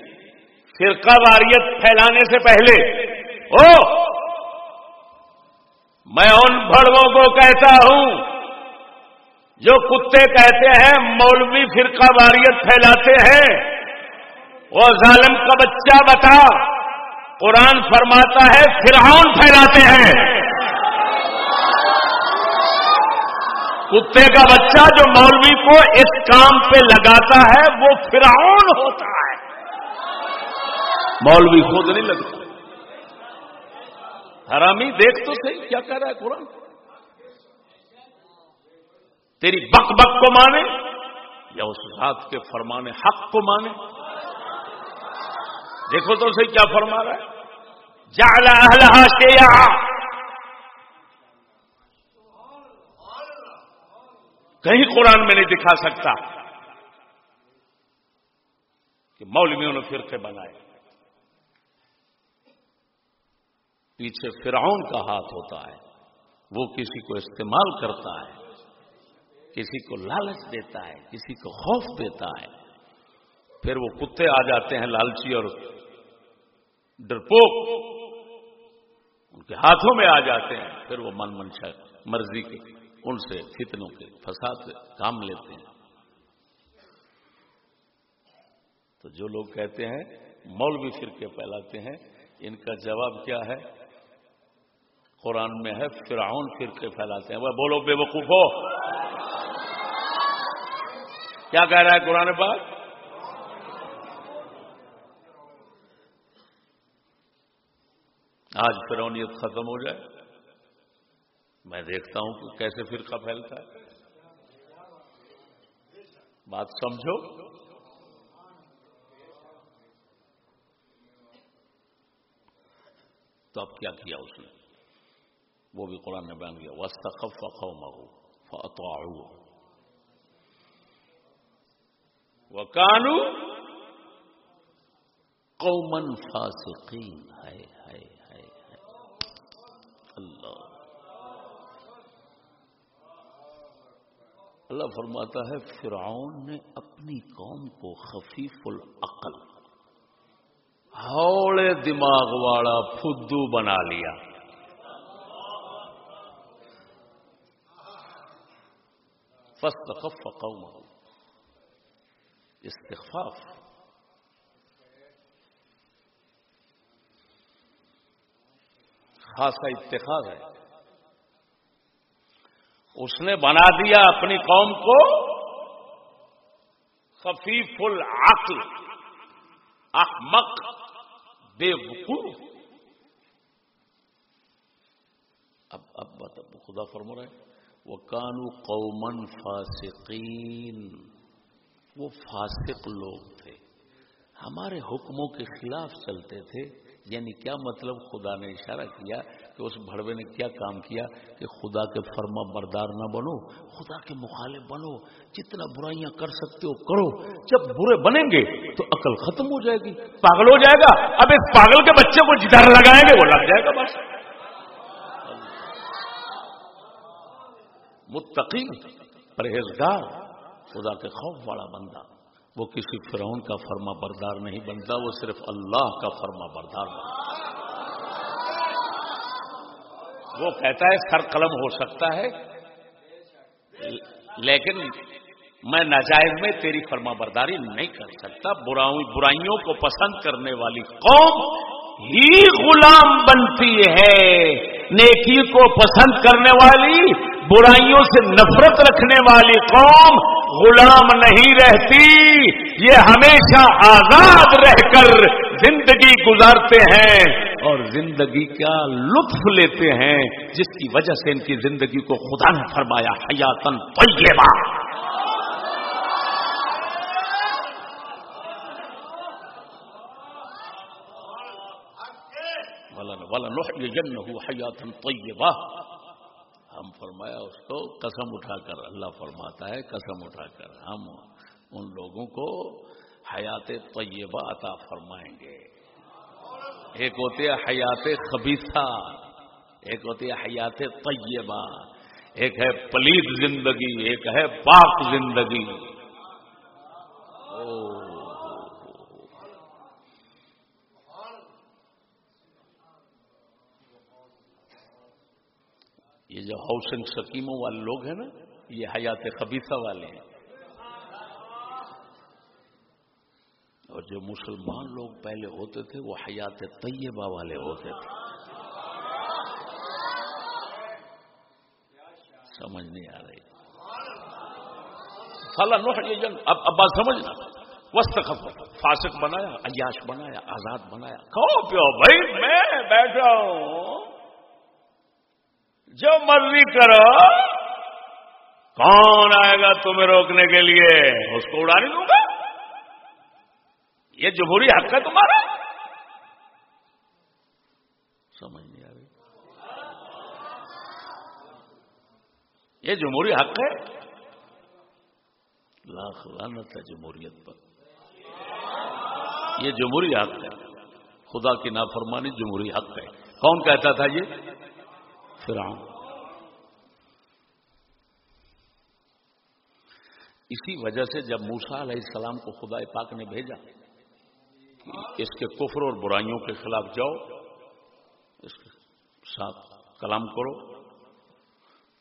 فرقہ واریت پھیلانے سے پہلے۔ او میں ان بڑوں کو کہتا ہوں جو کتے کہتے ہیں مولوی فرقہ واریت پھیلاتے ہیں، وہ ظالم کا بچہ بتا، قرآن فرماتا ہے، فرعون پھیلاتے ہیں۔ کتے کا بچہ جو مولوی کو اس کام پہ لگاتا ہے، وہ فرعون ہوتا ہے۔ مولوی خود نہیں لگتا۔ حرامی دیکھ تو صحیح، کیا کہہ رہا ہے قرآن؟ تیری بک بک کو مانے یا اس ذات کے فرمانے حق کو مانے؟ دیکھو تو صحیح کیا فرما رہا ہے۔ جالا شیا کہیں قرآن میں نہیں دکھا سکتا کہ مولویوں نے فرقے بنائے۔ پیچھے فرعون کا ہاتھ ہوتا ہے، وہ کسی کو استعمال کرتا ہے۔ کسی کو لالچ دیتا ہے، کسی کو خوف دیتا ہے۔ پھر وہ کتے آ جاتے ہیں لالچی اور ڈرپوک۔ ان کے ہاتھوں میں آ جاتے ہیں، پھر وہ من منشا، مرضی کے، ان سے، فتنوں کے، فساد سے کام لیتے ہیں۔ تو جو لوگ کہتے ہیں، مولوی فرقے پھیلاتے ہیں، ان کا جواب کیا ہے؟ قرآن میں ہے، فرعون فرقے پھیلاتے ہیں۔ وہ بولو، بے وقوف ہو۔ کیا کہہ رہا ہے قرآن پاک؟ آج فرونیت ختم ہو جائے۔ میں دیکھتا ہوں کہ کیسے فرقہ پھیلتا ہے۔ بات سمجھو۔ تو اب کیا کیا اس نے؟ وہ بھی قرآن نے بیان کیا۔ وسطف قوم فتو وہ کانو قومن فاسقین ہے اللہ۔ اللہ فرماتا ہے، فرعون نے اپنی قوم کو خفیف العقل ہوڑے دماغ والا فدو بنا لیا۔ فستخف قومه استخفاف۔ خاصا اتخاذ ہے۔ اس نے بنا دیا اپنی قوم کو خفیف العقل، احمق، بے وقوع۔ اب اب خدا فرما رہے وہ کانو قومن فاسقین وہ فاسق لوگ تھے۔ ہمارے حکموں کے خلاف چلتے تھے۔ یعنی کیا مطلب؟ خدا نے اشارہ کیا کہ اس بڑوے نے کیا کام کیا کہ خدا کے فرما بردار نہ بنو، خدا کے مخالف بنو۔ جتنا برائیاں کر سکتے ہو کرو۔ جب برے بنیں گے تو عقل ختم ہو جائے گی۔ پاگل ہو جائے گا۔ اب اس پاگل کے بچے کو جدھر لگائیں گے، وہ لگ جائے گا بس۔ متقی پرہیزگار۔ خدا کے خوف والا بندہ۔ وہ کسی فرعون کا فرما بردار نہیں بنتا، وہ صرف اللہ کا فرما بردار بنتا۔ وہ کہتا ہے، سر قلم ہو سکتا ہے، لیکن میں ناجائز میں تیری فرما برداری نہیں کر سکتا۔ برائیوں کو پسند کرنے والی قوم ہی غلام بنتی ہے نیکی کو پسند کرنے والی برائیوں سے نفرت رکھنے والی قوم غلام نہیں رہتی۔ یہ ہمیشہ آزاد رہ کر زندگی گزارتے ہیں اور زندگی کا لطف لیتے ہیں، جس کی وجہ سے ان کی زندگی کو خدا نے فرمایا حیاتن طیبہ۔ والا والا حیاتن طیبہ۔ ہم فرمایا اس کو قسم اٹھا کر اللہ فرماتا ہے قسم اٹھا کر ہم ان لوگوں کو حیات طیبہ عطا فرمائیں گے۔ ایک ہوتے ہے حیات خبیصہ ایک ہوتی ہے حیات طیبہ، ایک ہے پلید زندگی، ایک ہے پاک زندگی۔ یہ جو ہاؤسنگ سکیموں والے لوگ ہیں نا، یہ حیات خبیصہ والے ہیں۔ اور جو مسلمان لوگ پہلے ہوتے تھے، وہ حیات طیبہ والے ہوتے تھے۔ سمجھ نہیں آ رہی۔ فلاں اب اب بات سمجھنا وسط فاسق بنایا، عیاش بنایا، آزاد بنایا۔ کھو پیو بھائی، میں بیٹھا ہوں۔ جو مرضی کرو، کون آئے گا تمہیں روکنے کے لیے؟ اس کو اڑا نہیں دوں گا؟ یہ جمہوری حق ہے تمہارا؟ سمجھ نہیں آ رہی۔ یہ جمہوری حق ہے؟ لاکھ لانت ہے جمہوریت پر۔ یہ جمہوری حق ہے۔ خدا کی نافرمانی جمہوری حق ہے۔ کون کہتا تھا یہ؟ فرعون۔ اسی وجہ سے جب موسا علیہ السلام کو خدا پاک نے بھیجا اس کے کفر اور برائیوں کے خلاف جاؤ، اس کے ساتھ کلام کرو،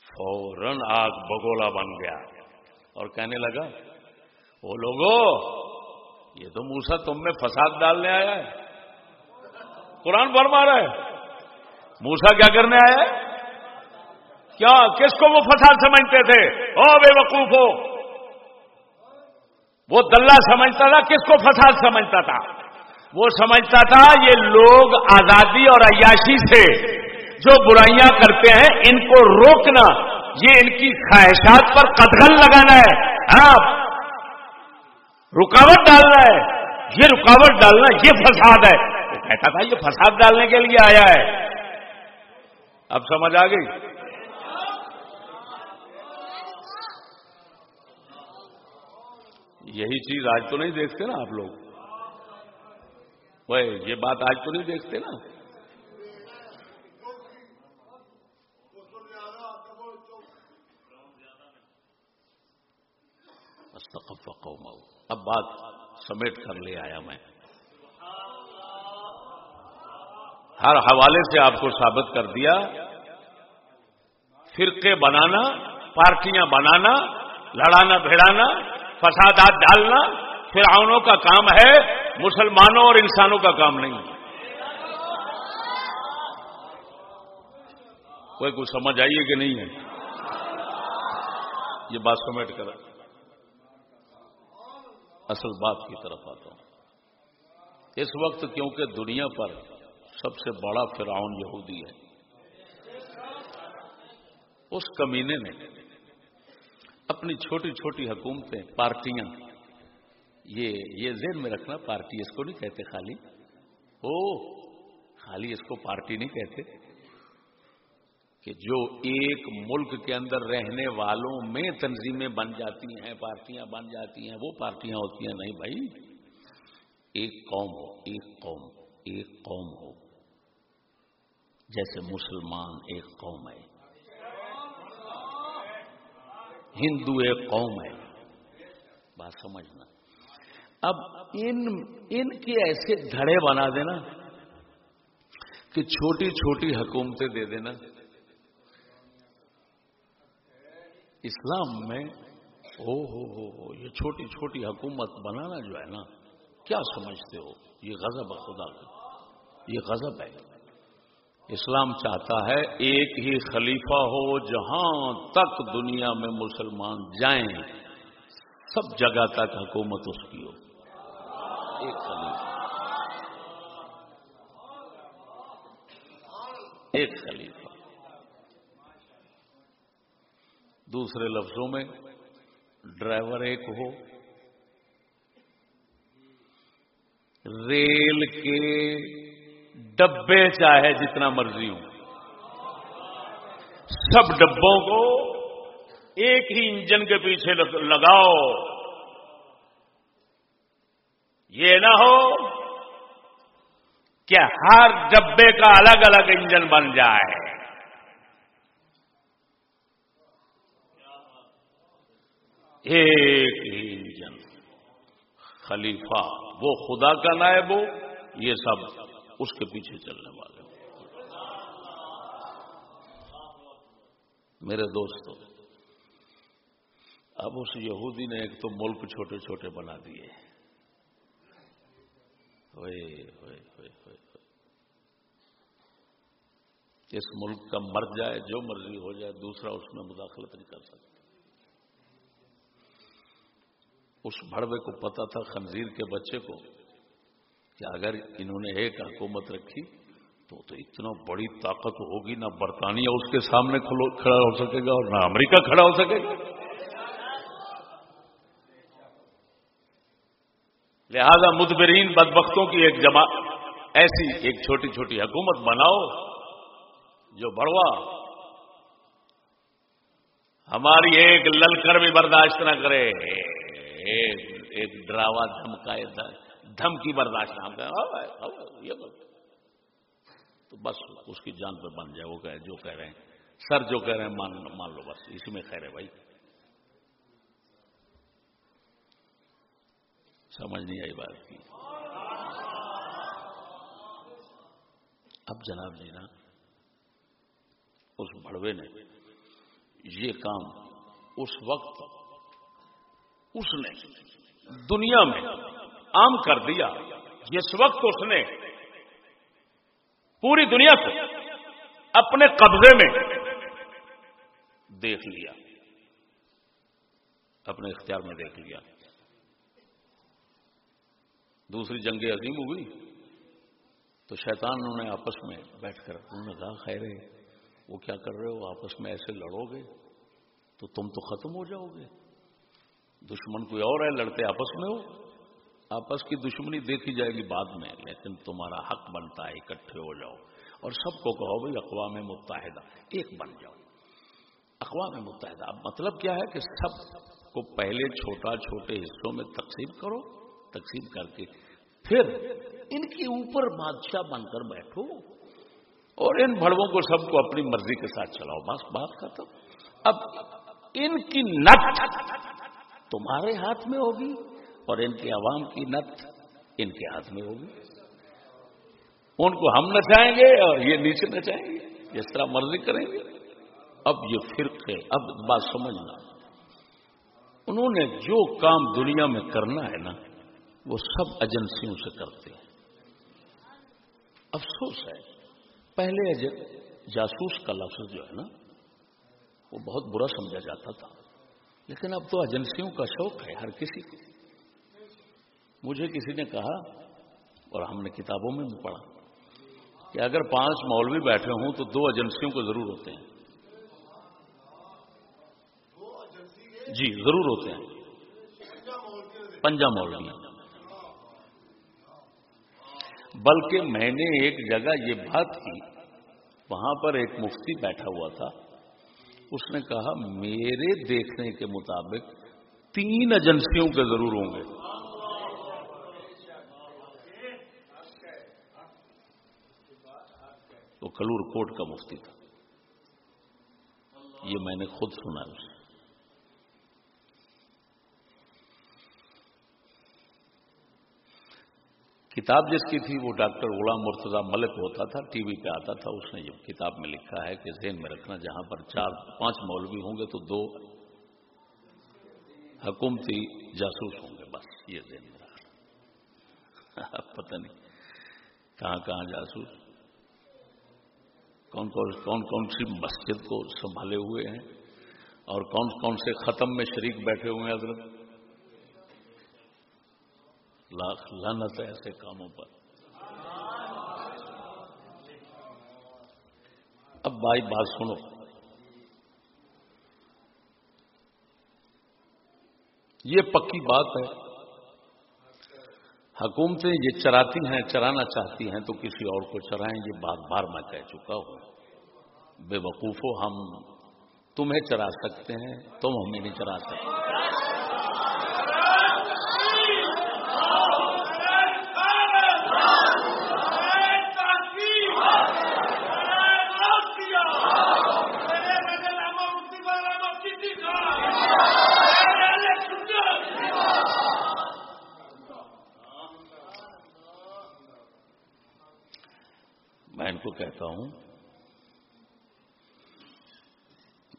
فوراً آگ بگولا بن گیا۔ اور کہنے لگا وہ لوگوں یہ تو موسا تم میں فساد ڈالنے آیا ہے۔ قرآن بھر مارا ہے۔ موسا کیا کرنے آیا ہے؟ کیا کس کو وہ فساد سمجھتے تھے؟ او بے وقوف ہو وہ دلہ سمجھتا تھا، کس کو فساد سمجھتا تھا؟ وہ سمجھتا تھا یہ لوگ آزادی اور عیاشی سے جو برائیاں کرتے ہیں، ان کو روکنا، یہ ان کی خواہشات پر قدغن لگانا ہے۔ ہاں رکاوٹ ڈالنا ہے۔ یہ رکاوٹ ڈالنا، یہ فساد ہے۔ وہ کہتا تھا، یہ فساد ڈالنے کے لیے آیا ہے۔ اب سمجھ آ گئی؟ یہی چیز آج تو نہیں دیکھتے نا آپ لوگ۔ وہ یہ بات آج تو نہیں دیکھتے نا۔ اب بات سمیٹ کر لے آیا میں۔ ہر حوالے سے آپ کو ثابت کر دیا۔ فرقے بنانا، پارٹیاں بنانا، لڑانا، بھیڑانا۔ فسادات ڈالنا فرعونوں کا کام ہے، مسلمانوں اور انسانوں کا کام نہیں۔ کوئی کچھ سمجھ آئیے کہ نہیں ہے؟ یہ بات سمیٹ کر۔ اصل بات کی طرف آتا ہوں۔ اس وقت کیونکہ دنیا پر سب سے بڑا فرعون یہودی ہے، اس کمینے نے اپنی چھوٹی چھوٹی حکومتیں، پارٹیاں۔ یہ یہ ذہن میں رکھنا، پارٹی اس کو نہیں کہتے خالی۔ او خالی اس کو پارٹی نہیں کہتے۔ کہ جو ایک ملک کے اندر رہنے والوں میں تنظیمیں بن جاتی ہیں، پارٹیاں بن جاتی ہیں، وہ پارٹیاں ہوتی ہیں۔ نہیں بھائی، ایک قوم ہو، ایک قوم ایک قوم ہو۔ جیسے مسلمان ایک قوم ہے۔ ہندو ایک قوم ہے۔ بات سمجھنا۔ اب ان ان کے ایسے دھڑے بنا دینا کہ چھوٹی چھوٹی حکومتیں دے دینا۔ اسلام میں او ہو ہو ہو، یہ چھوٹی چھوٹی حکومت بنانا جو ہے نا، کیا سمجھتے ہو؟ یہ غضب ہے خدا کا۔ یہ غضب ہے۔ اسلام چاہتا ہے ایک ہی خلیفہ ہو جہاں تک دنیا میں مسلمان جائیں۔ سب جگہ تک حکومت اس کی ہو۔ ایک خلیفہ۔ ایک خلیفہ۔ دوسرے لفظوں میں، ڈرائیور ایک ہو۔ ریل کے ڈبے چاہے جتنا مرضی ہو سب ڈبوں کو ایک ہی انجن کے پیچھے لگاؤ۔ یہ نہ ہو کہ ہر ڈبے کا الگ الگ انجن بن جائے۔ ایک ہی انجن۔ خلیفہ، وہ خدا کا نائب ہو، یہ سب۔ اس کے پیچھے چلنے والے میرے دوستوں اب اس یہودی نے ایک تو ملک چھوٹے چھوٹے بنا دیے۔ اس ملک کا مر جائے، جو مرضی ہو جائے، دوسرا اس میں مداخلت نہیں کر سکتا۔ اس بڑوے کو پتا تھا، خنزیر کے بچے کو کہ اگر انہوں نے ایک حکومت رکھی تو تو اتنا بڑی طاقت ہوگی، نہ برطانیہ اس کے سامنے کھڑا ہو سکے گا اور نہ امریکہ کھڑا ہو سکے گا۔ لہذا مدبرین بدبختوں کی ایک جمع ایسی ایک چھوٹی چھوٹی حکومت بناؤ جو بڑوا ہماری ایک للکر بھی برداشت نہ کرے۔ ایک ڈراوا دھمکائے دھمکی برداشت نہ کرے تو بس اس کی جان پہ بن جائے، وہ کہے، جو کہہ رہے ہیں۔ سر جو کہہ رہے ہیں، مان مان لو بس اسی میں خیر ہے بھائی۔ سمجھ نہیں آئی بات کی۔ اب جناب جی نا، اس بڑوے نے یہ کام اس وقت، اس نے دنیا میں عام کر دیا، جس وقت اس نے پوری دنیا کو اپنے قبضے میں دیکھ لیا، اپنے اختیار میں دیکھ لیا۔ دوسری جنگ عظیم ہوئی، تو شیطان انہوں نے آپس میں بیٹھ کر، انہوں نے کہا، خیر، وہ کیا کر رہے ہو؟ آپس میں ایسے لڑو گے تو تم تو ختم ہو جاؤ گے۔ دشمن کوئی اور ہے، لڑتے آپس میں ہو۔ آپس کی دشمنی دیکھی جائے گی بعد میں، لیکن تمہارا حق بنتا ہے، اکٹھے ہو جاؤ۔ اور سب کو کہو بھائی اقوام متحدہ، ایک بن جاؤ۔ اقوام متحدہ، اب مطلب کیا ہے کہ سب کو پہلے چھوٹا چھوٹے حصوں میں تقسیم کرو، تقسیم کر کے پھر ان کے اوپر بادشاہ بن کر بیٹھو۔ اور ان بڑووں کو سب کو اپنی مرضی کے ساتھ چلاؤ۔ بس، بات ختم۔ اب ان کی نت تمہارے ہاتھ میں ہوگی۔ اور ان کے عوام کی نت ان کے ہاتھ میں ہوگی۔ ان کو ہم نچائیں گے اور یہ نیچے نچائیں گے۔ جس طرح مرضی کریں گے۔ اب یہ فرق ہے، اب بات سمجھنا انہوں نے جو کام دنیا میں کرنا ہے نا، وہ سب ایجنسیوں سے کرتے ہیں۔ افسوس ہے۔ پہلے جاسوس کا لفظ جو ہے نا، وہ بہت برا سمجھا جاتا تھا۔ لیکن اب تو ایجنسیوں کا شوق ہے ہر کسی کو۔ مجھے کسی نے کہا اور ہم نے کتابوں میں بھی پڑھا کہ اگر پانچ مولوی بیٹھے ہوں تو دو ایجنسیوں کو ضرور ہوتے ہیں۔ جی ضرور ہوتے ہیں۔ پنجا مولوی۔ بلکہ میں نے ایک جگہ یہ بات کی، وہاں پر ایک مفتی بیٹھا ہوا تھا۔ اس نے کہا، میرے دیکھنے کے مطابق تین ایجنسیوں کے ضرور ہوں گے۔ تو کلور کوٹ کا مفتی تھا۔ یہ میں نے خود سنا اسے کتاب جس کی تھی وہ ڈاکٹر غلام مرتضی ملک ہوتا تھا، ٹی وی پہ آتا تھا، اس نے جو کتاب میں لکھا ہے کہ ذہن میں رکھنا، جہاں پر چار، پانچ مولوی ہوں گے تو دو حکومتی جاسوس ہوں گے، بس یہ ذہن میں رکھنا۔ پتہ نہیں کہاں کہاں جاسوس۔ کون کون کون کون سی مسجد کو سنبھالے ہوئے ہیں اور کون کون سے ختم میں شریک بیٹھے ہوئے ہیں حضرت؟ لاکھ لانت ہے ایسے کاموں پر۔ اب بھائی بات سنو۔ یہ پکی بات ہے۔ حکومتیں یہ چراتی ہیں، چرانا چاہتی ہیں تو کسی اور کو چرائیں، یہ بات بار میں کہہ چکا ہوں۔ بے وقوف ہو، ہم تمہیں چرا سکتے ہیں، تم ہمیں نہیں چرا سکتے۔ کو کہتا ہوں،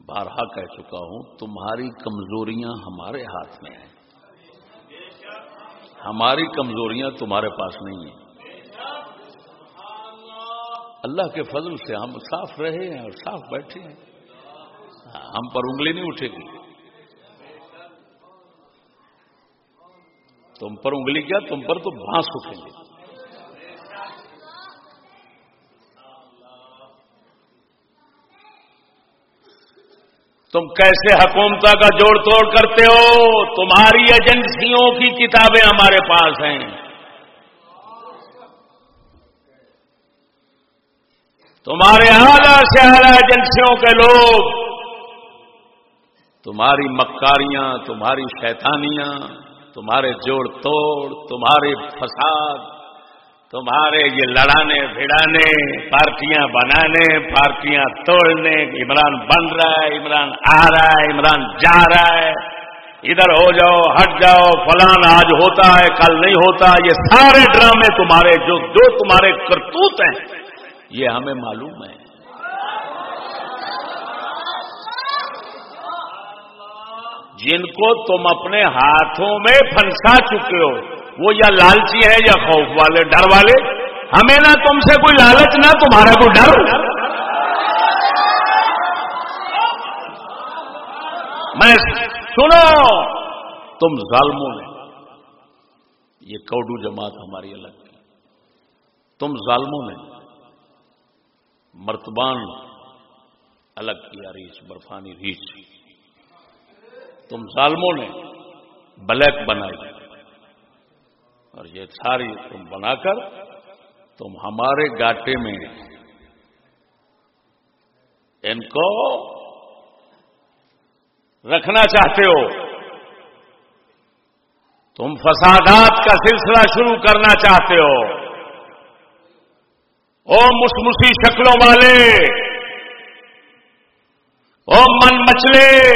بارہا کہہ چکا ہوں، تمہاری کمزوریاں ہمارے ہاتھ میں ہیں۔ ہماری کمزوریاں تمہارے پاس نہیں ہیں۔ اللہ کے فضل سے ہم صاف رہے ہیں اور صاف بیٹھے ہیں۔ ہم پر انگلی نہیں اٹھے گی۔ تم پر انگلی کیا؟ تم پر تو بھانس اٹھیں گے۔ تم کیسے حکومت کا جوڑ توڑ کرتے ہو؟ تمہاری ایجنسیوں کی کتابیں ہمارے پاس ہیں۔ تمہارے اعلی سے اعلی ایجنسیوں کے لوگ، تمہاری مکاریاں، تمہاری شیطانیاں، تمہارے جوڑ توڑ، تمہارے فساد تمہارے یہ لڑانے بھڑانے پارٹیاں بنانے، پارٹیاں توڑنے، عمران بن رہا ہے، عمران آ رہا ہے، عمران جا رہا ہے۔ ادھر ہو جاؤ، ہٹ جاؤ، فلان آج ہوتا ہے، کل نہیں ہوتا۔ یہ سارے ڈرامے تمہارے، جو جو تمہارے کرتوت ہیں، یہ ہمیں معلوم ہے جن کو تم اپنے ہاتھوں میں پھنسا چکے ہو وہ یا لالچی ہے یا خوف والے، ڈر والے۔ ہمیں نہ تم سے کوئی لالچ، نہ تمہارا کوئی ڈر۔ میں سنو، تم ظالموں نے یہ کوڈو جماعت ہماری الگ کی۔ تم ظالموں نے مرتبان الگ کیا ریچ برفانی ریچ تم ظالموں نے بلیک بنائی۔ اور یہ ساری تم بنا کر تم ہمارے گاٹے میں ان کو رکھنا چاہتے ہو۔ تم فسادات کا سلسلہ شروع کرنا چاہتے ہو۔ او مسمسی شکلوں والے۔ او من مچلے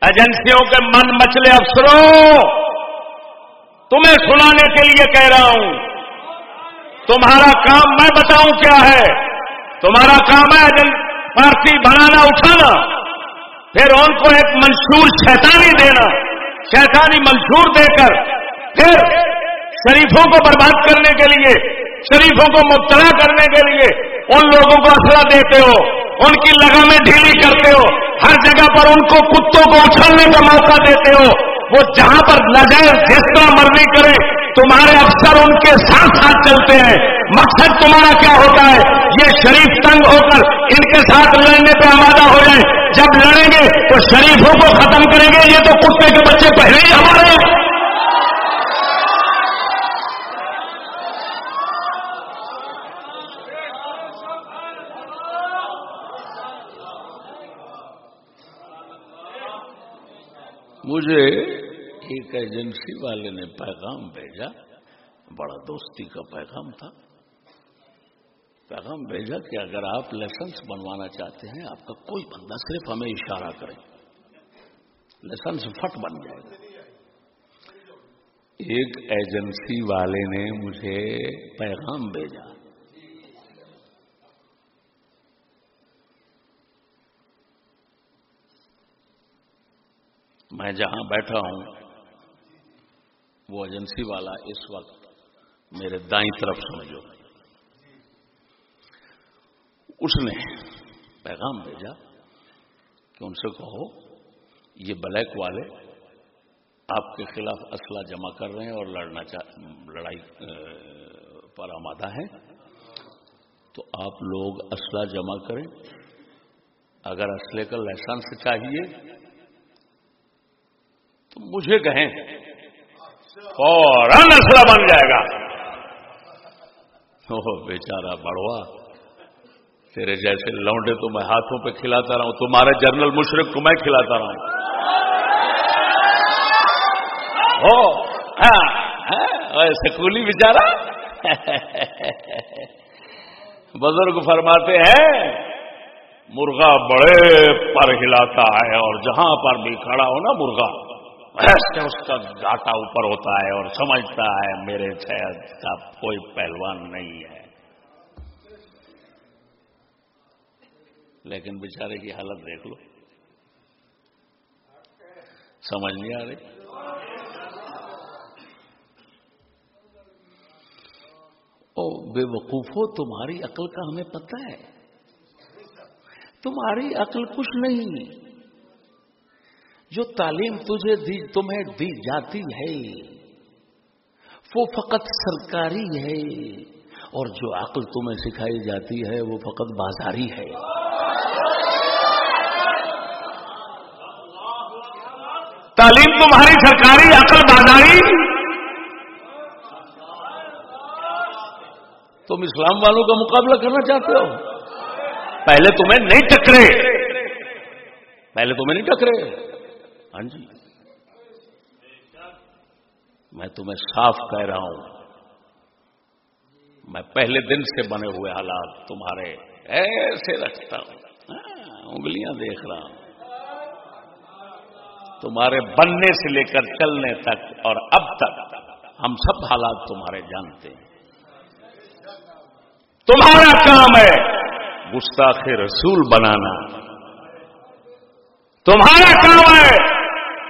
ایجنسیوں کے من مچلے افسروں۔ تمہیں سنانے کے لیے کہہ رہا ہوں۔ تمہارا کام میں بتاؤں کیا ہے؟ تمہارا کام ہے پارٹی بنانا، اٹھانا۔ پھر ان کو ایک منشور شیطانی دینا، شیطانی منشور دے کر۔ پھر شریفوں کو برباد کرنے کے لیے، شریفوں کو مبتلا کرنے کے لیے ان لوگوں کو اصلہ دیتے ہو، ان کی لگامیں ڈھیلی کرتے ہو۔ ہر جگہ پر ان کو کتوں کو اچھلنے کا موقع دیتے ہو۔ وہ جہاں پر نظر جس طرح مرضی کرے، تمہارے افسر ان کے ساتھ ساتھ چلتے ہیں۔ مقصد تمہارا کیا ہوتا ہے؟ یہ شریف تنگ ہو کر ان کے ساتھ لڑنے پہ آمادہ ہو جائے جب لڑیں گے تو شریفوں کو ختم کریں گے۔ یہ تو کتے کے بچے پہلے ہی ہمارے ہیں۔ مجھے ایک ایجنسی والے نے پیغام بھیجا۔ بڑا دوستی کا پیغام تھا۔ پیغام بھیجا کہ اگر آپ لائسنس بنوانا چاہتے ہیں، آپ کا کوئی بندہ صرف ہمیں اشارہ کرے۔ لائسنس فٹ بن جائے۔ گا ایک ایجنسی والے نے مجھے پیغام بھیجا۔ میں جہاں بیٹھا ہوں وہ ایجنسی والا اس وقت میرے دائیں طرف سمجھو۔ اس نے پیغام بھیجا کہ ان سے کہو، یہ بلیک والے آپ کے خلاف اسلحہ جمع کر رہے ہیں اور لڑنا لڑائی پر آمادہ ہیں۔ تو آپ لوگ اسلحہ جمع کریں۔ اگر اسلحے کا لائسنس چاہیے تو مجھے کہیں۔ فوراً اسلحہ بن جائے گا۔ بیچارہ بڑوا۔ تیرے جیسے لونڈے تو میں ہاتھوں پہ کھلاتا رہا ہوں، تمہارے جنرل مشرق کو میں کھلاتا رہا ہوں۔ ہاں، ہاں، سکولی بچارا بزرگ فرماتے ہیں، مرغا بڑے پر ہلاتا ہے اور جہاں پر بھی کھڑا ہو نا مرغا۔ ایسے اس کا گاٹا اوپر ہوتا ہے اور سمجھتا ہے میرے شہد کا کوئی پہلوان نہیں ہے لیکن بیچارے کی حالت دیکھ لو سمجھ نہیں آ رہی او بے وقوف تمہاری عقل کا ہمیں پتہ ہے تمہاری عقل کچھ نہیں جو تعلیم تجھے دی تمہیں دی جاتی ہے، وہ فقط سرکاری ہے، اور جو عقل تمہیں سکھائی جاتی ہے، وہ فقط بازاری ہے۔ تعلیم تمہاری سرکاری، عقل بازاری۔ تم اسلام والوں کا مقابلہ کرنا چاہتے ہو؟ پہلے تمہیں نہیں ٹکرے پہلے تمہیں نہیں ٹکرے ہاں جی۔ میں تمہیں صاف کہہ رہا ہوں۔ میں پہلے دن سے بنے ہوئے حالات تمہارے ایسے رکھتا ہوں۔ ہاں، انگلیاں دیکھ رہا ہوں۔ تمہارے بننے سے لے کر چلنے تک اور اب تک ہم سب حالات تمہارے جانتے ہیں۔ تمہارا کام ہے گستاخ رسول بنانا۔ تمہارا کام ہے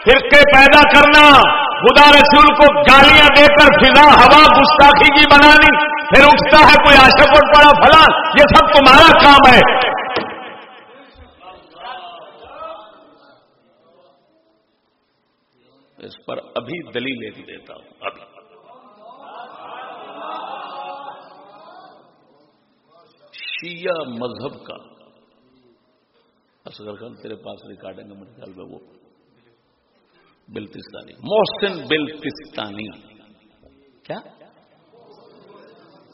فرقے پیدا کرنا، خدا رسول کو گالیاں دے کر فضا، ہوا، گستاخی کی بنانی، پھر اٹھتا ہے کوئی آشک پڑا فلاں، یہ سب تمہارا کام ہے۔ اس پر ابھی دلیل ایک دیتا ہوں، ابھی۔ شیعہ مذہب کا، اصغر خان تیرے پاس ریکارڈنگ ہے میرے خیال میں وہ۔ بلتستانی، محسن بلتستانی۔ کیا؟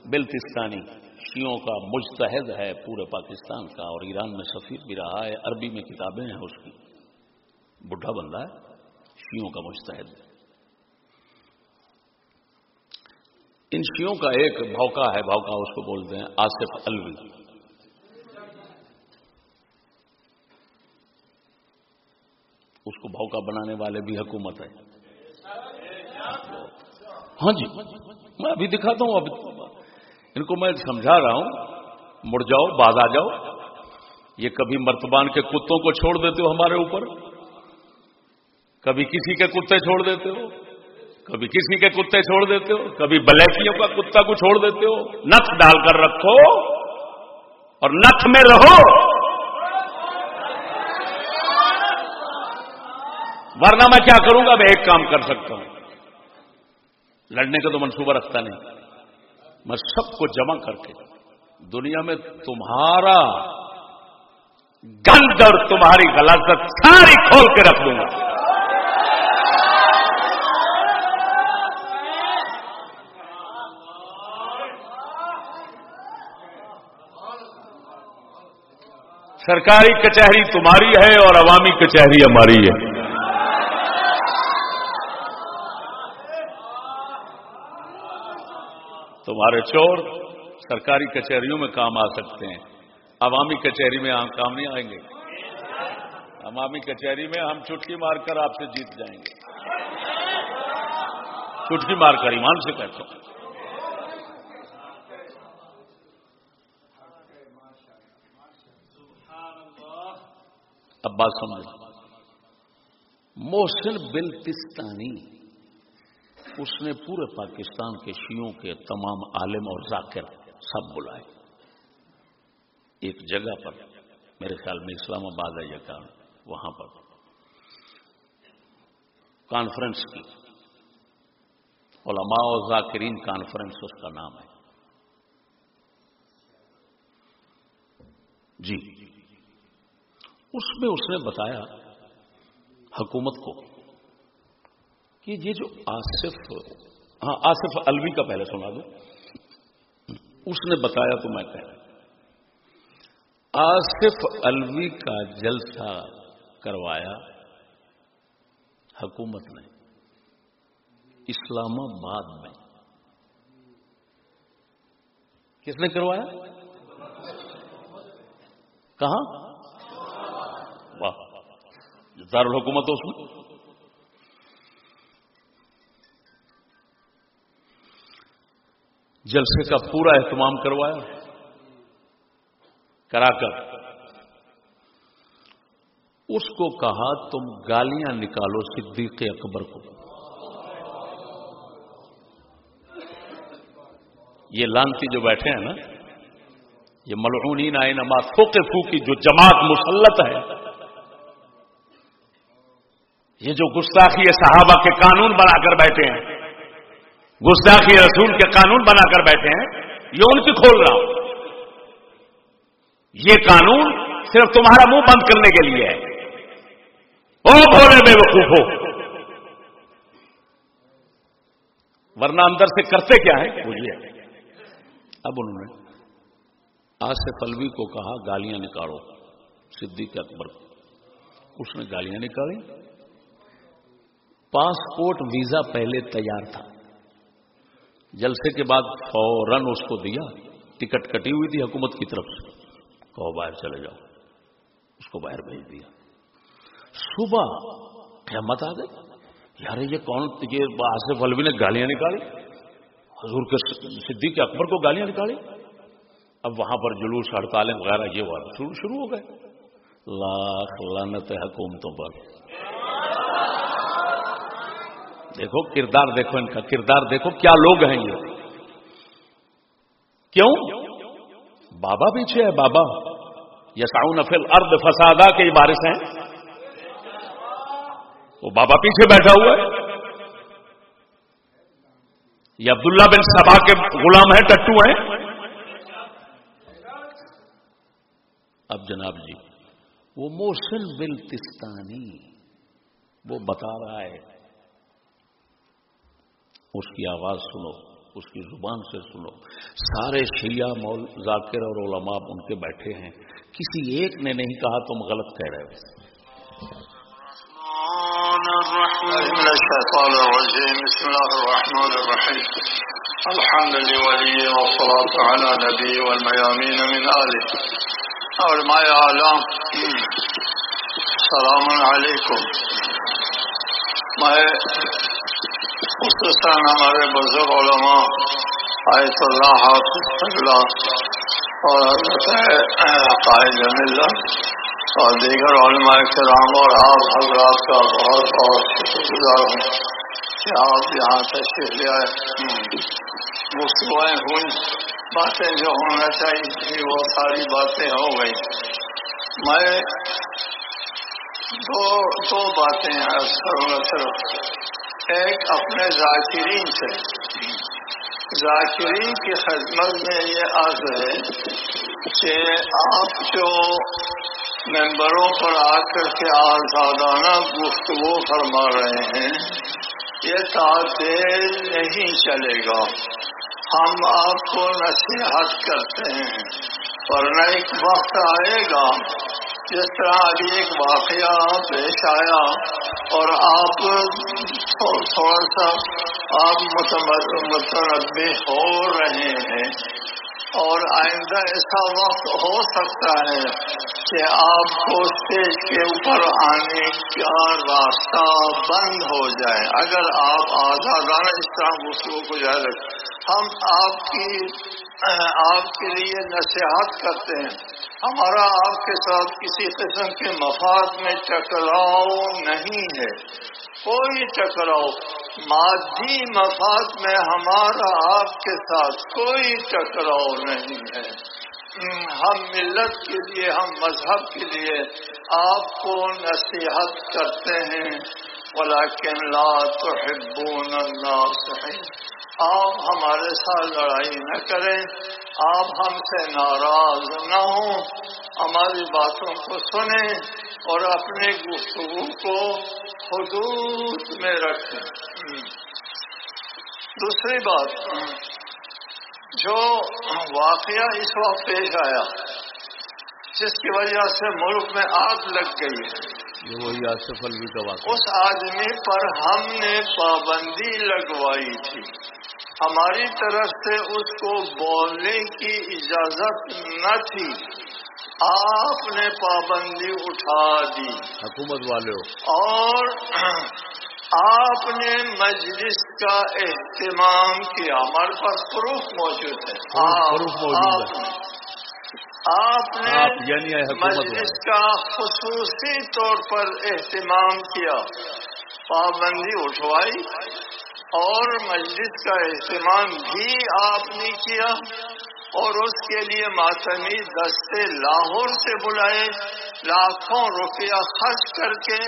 بلتستانی شیوں کا مجتہد ہے پورے پاکستان کا اور ایران میں سفیر بھی رہا ہے، عربی میں کتابیں ہیں اس کی۔ بڈھا بندہ ہے شیوں کا مستحد ان شیوں کا ایک بھوکا ہے بھوکا اس کو بولتے ہیں، آصف الوی۔ اس کو بھوکا بنانے والے بھی حکومت ہے ہاں جی میں ابھی دکھاتا ہوں ابھی ان کو میں سمجھا رہا ہوں۔ مڑ جاؤ، باز آ جاؤ۔ یہ کبھی مرتبان کے کتوں کو چھوڑ دیتے ہو ہمارے اوپر؟ کبھی کسی کے کتے چھوڑ دیتے ہو؟ کبھی کسی کے کتے چھوڑ دیتے ہو؟ کبھی بلیکیوں کا کتا کو چھوڑ دیتے ہو؟ نت ڈال کر رکھو اور نت میں رہو۔ ورنہ میں کیا کروں گا؟ میں ایک کام کر سکتا ہوں۔ لڑنے کا تو منصوبہ رکھتا نہیں۔ میں سب کو جمع کر کے دنیا میں تمہارا گند اور تمہاری غلاثت ساری کھول کے رکھ دوں گا۔ سرکاری کچہری تمہاری ہے اور عوامی کچہری ہماری ہے۔ تمہارے چور سرکاری کچہریوں میں کام آ سکتے ہیں۔ عوامی کچہری میں کام نہیں آئیں گے۔ عوامی کچہری میں ہم چٹکی مار کر آپ سے جیت جائیں گے۔ چٹکی مار کر ایمان سے کہتا ہوں۔ اب بات سمجھ محسن بلتستانی اس نے پورے پاکستان کے شیوں کے تمام عالم اور ذاکر سب بلائے۔ ایک جگہ پر میرے خیال میں اسلام آباد ہے یہ کام وہاں پر۔ کانفرنس کی۔ علماء و ذاکرین کانفرنس، اس کا نام ہے۔ جی۔ اس میں اس نے بتایا حکومت کو کہ یہ جو آصف ہاں آصف الوی کا پہلے سنا دو۔ اس نے بتایا تو میں کہہ آصف الوی کا جلسہ کروایا حکومت نے اسلام آباد میں۔ کس نے کروایا؟ کہاں؟ واہ دارالحکومت اس میں۔ جلسے کا پورا اہتمام کروایا۔ کرا کر اس کو کہا، تم گالیاں نکالو صدیق اکبر کو۔ یہ لانتی جو بیٹھے ہیں نا، یہ ملعونین آئے نما فوکے پھوکی جو جماعت مسلط ہے، یہ جو گستاخی صحابہ کے قانون بنا کر بیٹھے ہیں۔ گستاخی رسول کے قانون بنا کر بیٹھے ہیں، یہ ان کی کھول رہا ہوں۔ یہ قانون صرف تمہارا منہ بند کرنے کے لیے ہے۔ او بھولے بے وقوف ہو ورنہ اندر سے کرتے کیا ہے بولیے۔ اب انہوں نے آج سے پلوی کو کہا، گالیاں نکالو۔ صدیق اکبر کو۔ اس نے گالیاں نکالی۔ پاسپورٹ ویزا پہلے تیار تھا۔ جلسے کے بعد فوراً اس کو دیا، ٹکٹ کٹی ہوئی تھی حکومت کی طرف سے۔ کہو باہر چلے جاؤ۔ اس کو باہر بھیج دیا۔ صبح قیامت آ گئی۔ یار یہ کون، یہ آصف الوی نے گالیاں نکالی۔ حضور کے صدیق اکبر کو گالیاں نکالی۔ اب وہاں پر جلوس، ہڑتالیں وغیرہ، یہ شروع ہو گئے۔ لاکھ لانت حکومتوں پر۔ دیکھو، کردار دیکھو ان کا، کردار دیکھو، کیا لوگ ہیں یہ؟ کیوں؟ بابا پیچھے ہے، بابا۔ یساؤ نفل ارد فسادہ کے بارش ہیں۔ وہ بابا پیچھے بیٹھا ہوا ہے۔ یہ عبداللہ بن سبا کے غلام ہیں، ٹٹو ہیں۔ اب جناب جی وہ موسن بلتستانی وہ بتا رہا ہے اس کی آواز سنو، اس کی زبان سے سنو۔ سارے شیعہ مول، ذاکر اور علماء ان کے بیٹھے ہیں۔ کسی ایک نے نہیں کہا تم غلط کہہ رہے ہو۔ الحمد لله والصلاة على نبي والميامين من آله علماء عالم السلام علیکم۔ میں خصوصاً ہمارے بزرگ علماء آیت اللہ حافظ اور قائد اللہ اور دیگر علماء کرام اور آپ حضرات کا بہت بہت شکر گزار ہوں کہ آپ یہاں تشریف لے آئے۔ گفتگویں ہوئی باتیں جو ہونا چاہیے تھی، وہ ساری باتیں ہو گئی۔ میں دو دو باتیں ہیں صرف۔ ایک اپنے ذاکرین سے۔ ذاکرین کی خدمت میں یہ عرض ہے کہ آپ جو ممبروں پر آ کر کے آزادانہ گفتگو فرما رہے ہیں، یہ تعدیل نہیں چلے گا۔ ہم آپ کو نصیحت کرتے ہیں۔ ورنہ ایک وقت آئے گا جس طرح ابھی ایک واقعہ پیش آیا اور آپ تھوڑا سا آپ مطلب مطلب متنوع ہو رہے ہیں اور آئندہ ایسا وقت ہو سکتا ہے کہ آپ کو اسٹیج کے اوپر آنے کا راستہ بند ہو جائے۔ اگر آپ آزادانہ اس طرح گفتگو کو جائے ہم آپ کی، آپ کے لیے نصیحت کرتے ہیں۔ ہمارا آپ کے ساتھ کسی قسم کے مفاد میں ٹکراؤ نہیں ہے۔ کوئی ٹکراؤ مادی مفاد میں ہمارا آپ کے ساتھ کوئی ٹکراؤ نہیں ہے۔ ہم ملت کے لیے، ہم مذہب کے لیے آپ کو نصیحت کرتے ہیں۔ ولیکن لا تحبون الناس آپ ہمارے ساتھ لڑائی نہ کریں۔ آپ ہم سے ناراض نہ ہوں۔ ہماری باتوں کو سنیں۔ اور اپنی گفتگو کو حدود میں رکھیں۔ دوسری بات جو واقعہ اس وقت پیش آیا جس کی وجہ سے ملک میں آگ لگ گئی ہے۔ وہی آصف الوی کا واقعہ۔ اس آدمی پر ہم نے پابندی لگوائی تھی۔ ہماری طرف سے اس کو بولنے کی اجازت نہ تھی۔ آپ نے پابندی اٹھا دی۔ حکومت والے اور آپ نے مجلس کا اہتمام کیا۔ ہمارے پاس پروف موجود ہے۔ ہے۔ آپ نے یعنی مجلس کا خصوصی طور پر اہتمام کیا۔ پابندی اٹھوائی اور مجلس کا اہتمام بھی آپ نے کیا۔ اور اس کے لیے ماتمی دستے لاہور سے بلائے لاکھوں روپیہ خرچ کر کے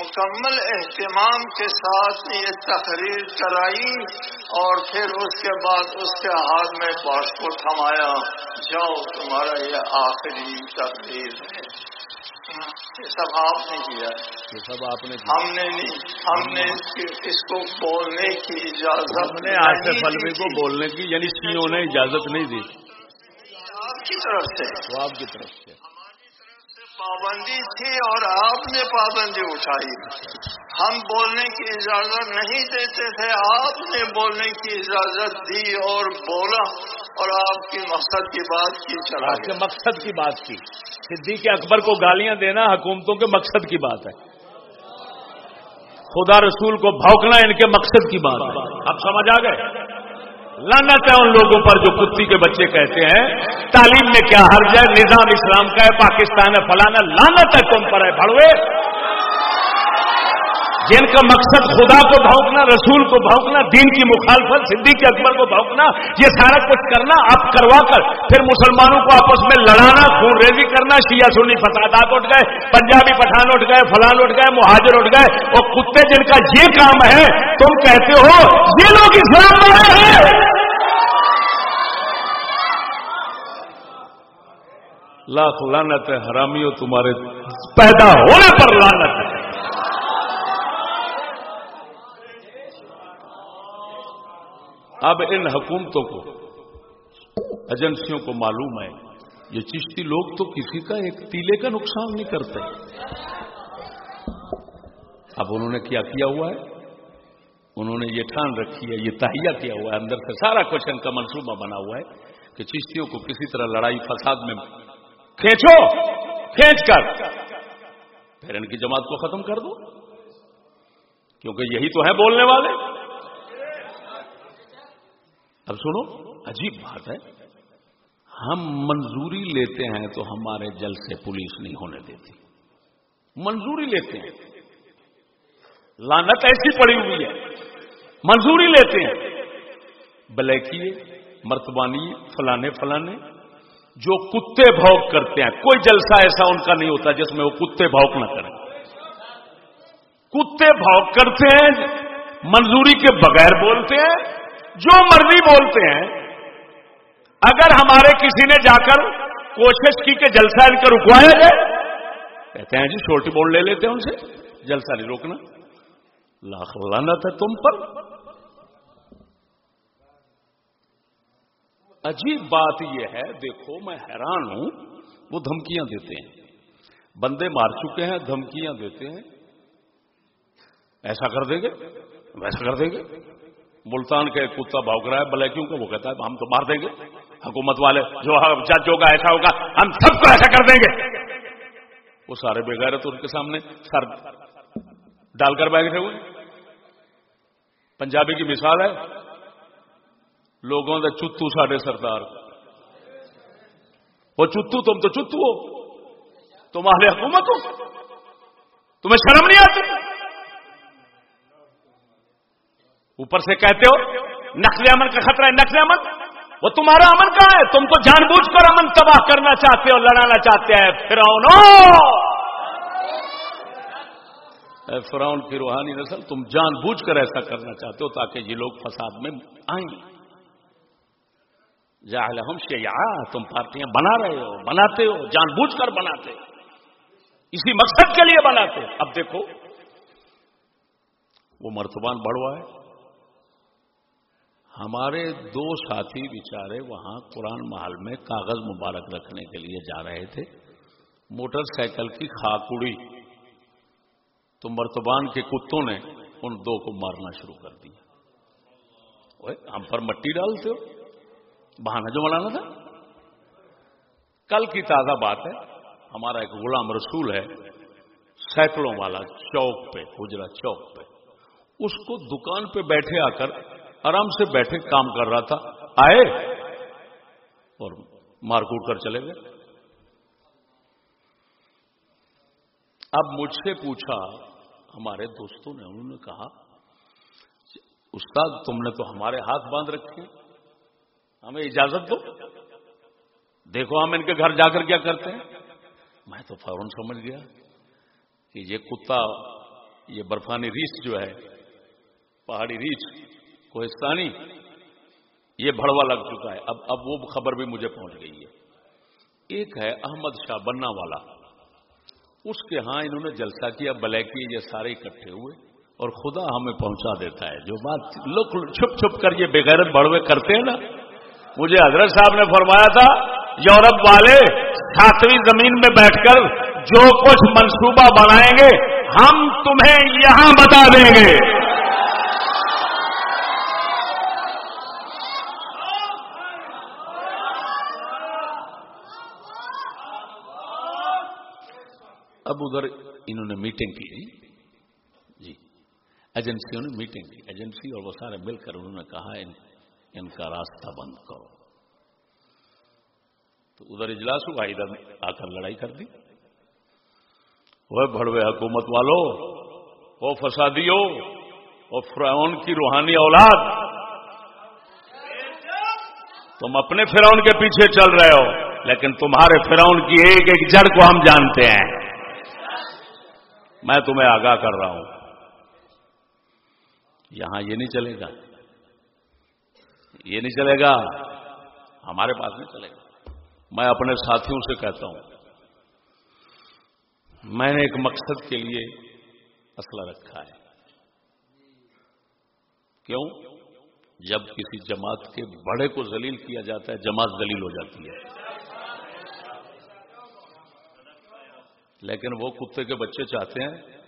مکمل اہتمام کے ساتھ یہ تقریر کرائی اور پھر اس کے بعد اس کے ہاتھ میں پاسپورٹ تھمایا۔ جاؤ، تمہارا یہ آخری تقریر ہے۔ یہ سب آپ نے کیا۔ یہ سب آپ نے ہم نے نہیں ہم نے اس کو بولنے کی اجازت ہم نے آج سے فلوی کو بولنے کی یعنی سیوں نے اجازت نہیں دی۔ آپ کی طرف سے۔ آپ کی طرف سے۔ پابندی تھی اور آپ نے پابندی اٹھائی۔ ہم بولنے کی اجازت نہیں دیتے تھے آپ نے بولنے کی اجازت دی اور بولا اور آپ کی مقصد کی بات کی چلا آپ کے مقصد کی بات کی۔ صدیق اکبر کو گالیاں دینا حکومتوں کے مقصد کی بات ہے۔ خدا رسول کو بھوکنا ان کے مقصد کی بات ہے۔ اب سمجھ آ گئے؟ لانت ہے ان لوگوں پر جو کتی کے بچے کہتے ہیں۔ تعلیم میں کیا حرج ہے؟ نظام اسلام کا ہے، پاکستان ہے، فلانا لانت ہے تم پر ہے بڑوے جن کا مقصد خدا کو بھونکنا، رسول کو بھونکنا، دین کی مخالفت، صدیق اکبر کو بھونکنا، یہ سارا کچھ کرنا اب کروا کر پھر مسلمانوں کو آپس میں لڑانا، خون ریزی کرنا، شیعہ سنی فسادات اٹھ گئے، پنجابی پٹھان اٹھ گئے، فلان اٹھ گئے، مہاجر اٹھ گئے۔ اور کتے جن کا یہ کام ہے، تم کہتے ہو، یہ لوگ اسلام ہیں۔ لاکھ لانت ہے حرامی ہو تمہارے پیدا ہونے پر لانت ہے۔ اب ان حکومتوں کو، ایجنسیوں کو معلوم ہے، یہ چشتی لوگ تو کسی کا ایک تیلے کا نقصان نہیں کرتے۔ اب انہوں نے کیا کیا ہوا ہے؟ انہوں نے یہ ٹھان رکھی ہے، یہ تہیا کیا ہوا ہے، اندر سے سارا کچھ ان کا منصوبہ بنا ہوا ہے کہ چشتیوں کو کسی طرح لڑائی فساد میں کھینچو، کھینچ کر۔ پھر ان کی جماعت کو ختم کر دو۔ کیونکہ یہی تو ہے بولنے والے۔ اب سنو، عجیب بات ہے۔ ہم منظوری لیتے ہیں تو ہمارے جل سے پولیس نہیں ہونے دیتی۔ منظوری لیتے ہیں۔ لانت ایسی پڑی ہوئی ہے۔ منظوری لیتے ہیں۔ بلیکیے مرتبانی فلانے فلانے۔ جو کتے بھوک کرتے ہیں۔ کوئی جلسہ ایسا ان کا نہیں ہوتا جس میں وہ کتے بھوک نہ کریں۔ کتے بھوک کرتے ہیں، منظوری کے بغیر بولتے ہیں، جو مرضی بولتے ہیں۔ اگر ہمارے کسی نے جا کر کوشش کی کہ جلسہ ان کا رکوایا جائے، کہتے ہیں جی چھوٹی بول لے لیتے ہیں ان سے، جلسہ نہیں روکنا۔ لاکھ لانت ہے تم پر۔ عجیب بات یہ ہے، دیکھو میں حیران ہوں، وہ دھمکیاں دیتے ہیں۔ بندے مار چکے ہیں، دھمکیاں دیتے ہیں۔ ایسا کر دیں گے؟ ویسا کر دیں گے؟ ملتان کا ایک کتا بھاگ رہا ہے بلیکیوں کا وہ کہتا ہے، ہم تو مار دیں گے۔ حکومت والے جو ہاں، جج ہوگا، ایسا ہوگا، ہم سب کو ایسا کر دیں گے۔ وہ سارے بغیر تو ان کے سامنے سر ڈال کر بیٹھے ہوئے پنجابی کی مثال ہے لوگوں کا چتو ساڈے سردار وہ چتو تم تو چتو ہو۔ تمہارے حکومت ہو۔ تمہیں شرم نہیں آتی؟ اوپر سے کہتے ہو، نقل امن کا خطرہ ہے، نقل امن۔ وہ تمہارا امن کہاں ہے؟ تم تو جان بوجھ کر امن تباہ کرنا چاہتے ہو، لڑانا چاہتے ہیں۔ فراؤن فراؤن کی روحانی نسل، تم جان بوجھ کر ایسا کرنا چاہتے ہو تاکہ یہ لوگ فساد میں آئیں۔ جاہل ہم شیا تم پارٹیاں بنا رہے ہو، بناتے ہو، جان بوجھ کر بناتے اسی مقصد کے لیے بناتے اب دیکھو، وہ مرتبان بڑھوا ہے۔ ہمارے دو ساتھی بیچارے وہاں قرآن محل میں کاغذ مبارک رکھنے کے لیے جا رہے تھے۔ موٹر سائیکل کی خاک تو مرتبان کے کتوں نے ان دو کو مارنا شروع کر دیا۔ ہم پر مٹی ڈالتے ہو۔ بہانا جو ملانا تھا۔ کل کی تازہ بات ہے، ہمارا ایک غلام رسول ہے سائیکلوں والا چوک پہ گجرا چوک پہ۔ اس کو دکان پہ بیٹھے آ کر آرام سے بیٹھے کام کر رہا تھا۔ آئے۔ اور مار کوٹ کر چلے گئے۔ اب مجھ سے پوچھا، ہمارے دوستوں نے، انہوں نے کہا، استاد، تم نے تو ہمارے ہاتھ باندھ رکھے۔ ہمیں اجازت دو۔ دیکھو ہم ان کے گھر جا کر کیا کرتے ہیں۔ میں تو فوراً سمجھ گیا کہ یہ کتا، یہ برفانی ریچھ جو ہے، پہاڑی ریچھ کوہستانی، یہ بڑوا لگ چکا ہے۔ اب اب وہ خبر بھی مجھے پہنچ گئی ہے۔ ایک ہے احمد شاہ بننا والا۔ اس کے ہاں انہوں نے جلسہ کیا بلیکی یہ سارے اکٹھے ہوئے اور خدا ہمیں پہنچا دیتا ہے۔ جو بات لوگ چھپ چھپ کر یہ بغیرت بڑوے کرتے ہیں نا مجھے حضرت صاحب نے فرمایا تھا، یورپ والے ساتویں زمین میں بیٹھ کر جو کچھ منصوبہ بنائیں گے، ہم تمہیں یہاں بتا دیں گے۔ اب ادھر انہوں نے میٹنگ کی جی؟, جی۔ ایجنسیوں نے میٹنگ کی ایجنسی اور وہ سارے مل کر انہوں نے کہا ان, کا راستہ بند کرو۔ تو ادھر اجلاس ہوا ادھر آ کر لڑائی کر دی۔ وہ بڑوے حکومت والو وہ فسادی ہو وہ فرعون کی روحانی اولاد۔ تم اپنے فرعون کے پیچھے چل رہے ہو لیکن تمہارے فرعون کی ایک ایک جڑ کو ہم جانتے ہیں۔ میں تمہیں آگاہ کر رہا ہوں۔ یہاں یہ نہیں چلے گا۔ یہ نہیں چلے گا۔ ہمارے پاس نہیں چلے گا۔ میں اپنے ساتھیوں سے کہتا ہوں، میں نے ایک مقصد کے لیے اسلحہ رکھا ہے۔ کیوں؟ جب کسی جماعت کے بڑے کو ذلیل کیا جاتا ہے، جماعت ذلیل ہو جاتی ہے۔ لیکن وہ کتے کے بچے چاہتے ہیں،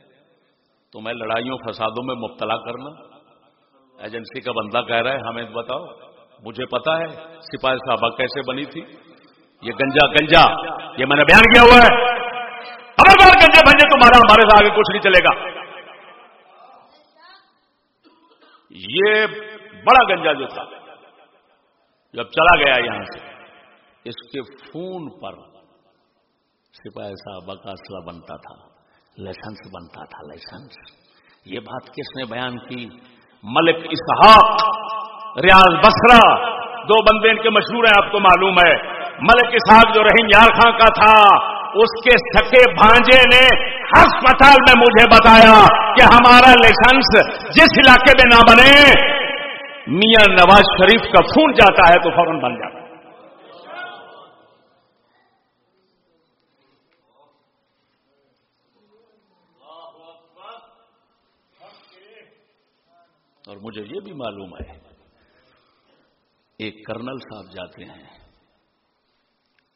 تو میں لڑائیوں، فسادوں میں مبتلا کرنا ایجنسی کا بندہ کہہ رہا ہے، ہمیں بتاؤ، مجھے پتا ہے سپاہی صاحبہ کیسے بنی تھی۔ یہ گنجا گنجا، یہ میں نے بیان کیا ہوا ہے۔ خبردار گنجے بنجے تمہارا، ہمارے سے آگے کچھ نہیں چلے گا۔ یہ بڑا گنجا جو تھا، جب چلا گیا یہاں سے، اس کے فون پر سپاہی صاحب کا اسلحہ بنتا تھا، لائسنس بنتا تھا، لائسنس۔ یہ بات کس نے بیان کی؟ ملک اسحاق، ریاض بسرا دو بندے ان کے مشہور ہیں، آپ کو معلوم ہے۔ ملک اسحاق جو رحیم یار خان کا تھا، اس کے سکے بھانجے نے ہسپتال میں مجھے بتایا کہ ہمارا لائسنس جس علاقے میں نہ بنے، میاں نواز شریف کا فون جاتا ہے تو فوراً بن جاتا ہے۔ اور مجھے یہ بھی معلوم ہے، ایک کرنل صاحب جاتے ہیں۔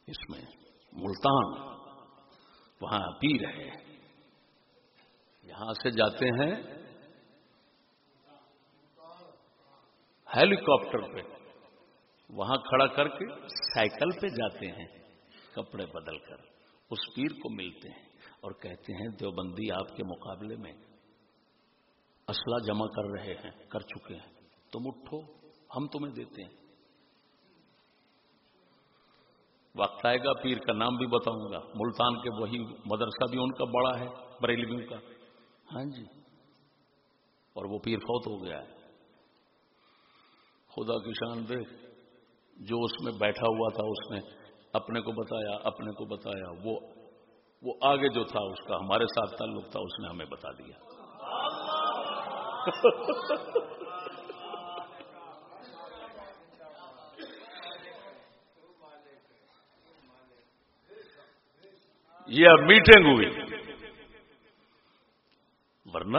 اس میں ملتان وہاں پیر ہے یہاں سے جاتے ہیں ہیلی کاپٹر پہ۔ وہاں کھڑا کر کے سائیکل پہ جاتے ہیں، کپڑے بدل کر۔ اس پیر کو ملتے ہیں اور کہتے ہیں، دیوبندی آپ کے مقابلے میں اسلحہ جمع کر رہے ہیں، کر چکے ہیں۔ تم اٹھو، ہم تمہیں دیتے ہیں۔ وقت آئے گا، پیر کا نام بھی بتاؤں گا۔ ملتان کے وہی مدرسہ بھی ان کا بڑا ہے، بریلویوں کا۔ ہاں جی۔ اور وہ پیر فوت ہو گیا ہے۔ خدا کی شان دیکھ، جو اس میں بیٹھا ہوا تھا، اس نے اپنے کو بتایا، اپنے کو بتایا۔ وہ وہ آگے جو تھا، اس کا ہمارے ساتھ تعلق تھا، اس نے ہمیں بتا دیا۔ یہ اب میٹنگ ہوئی۔ ورنہ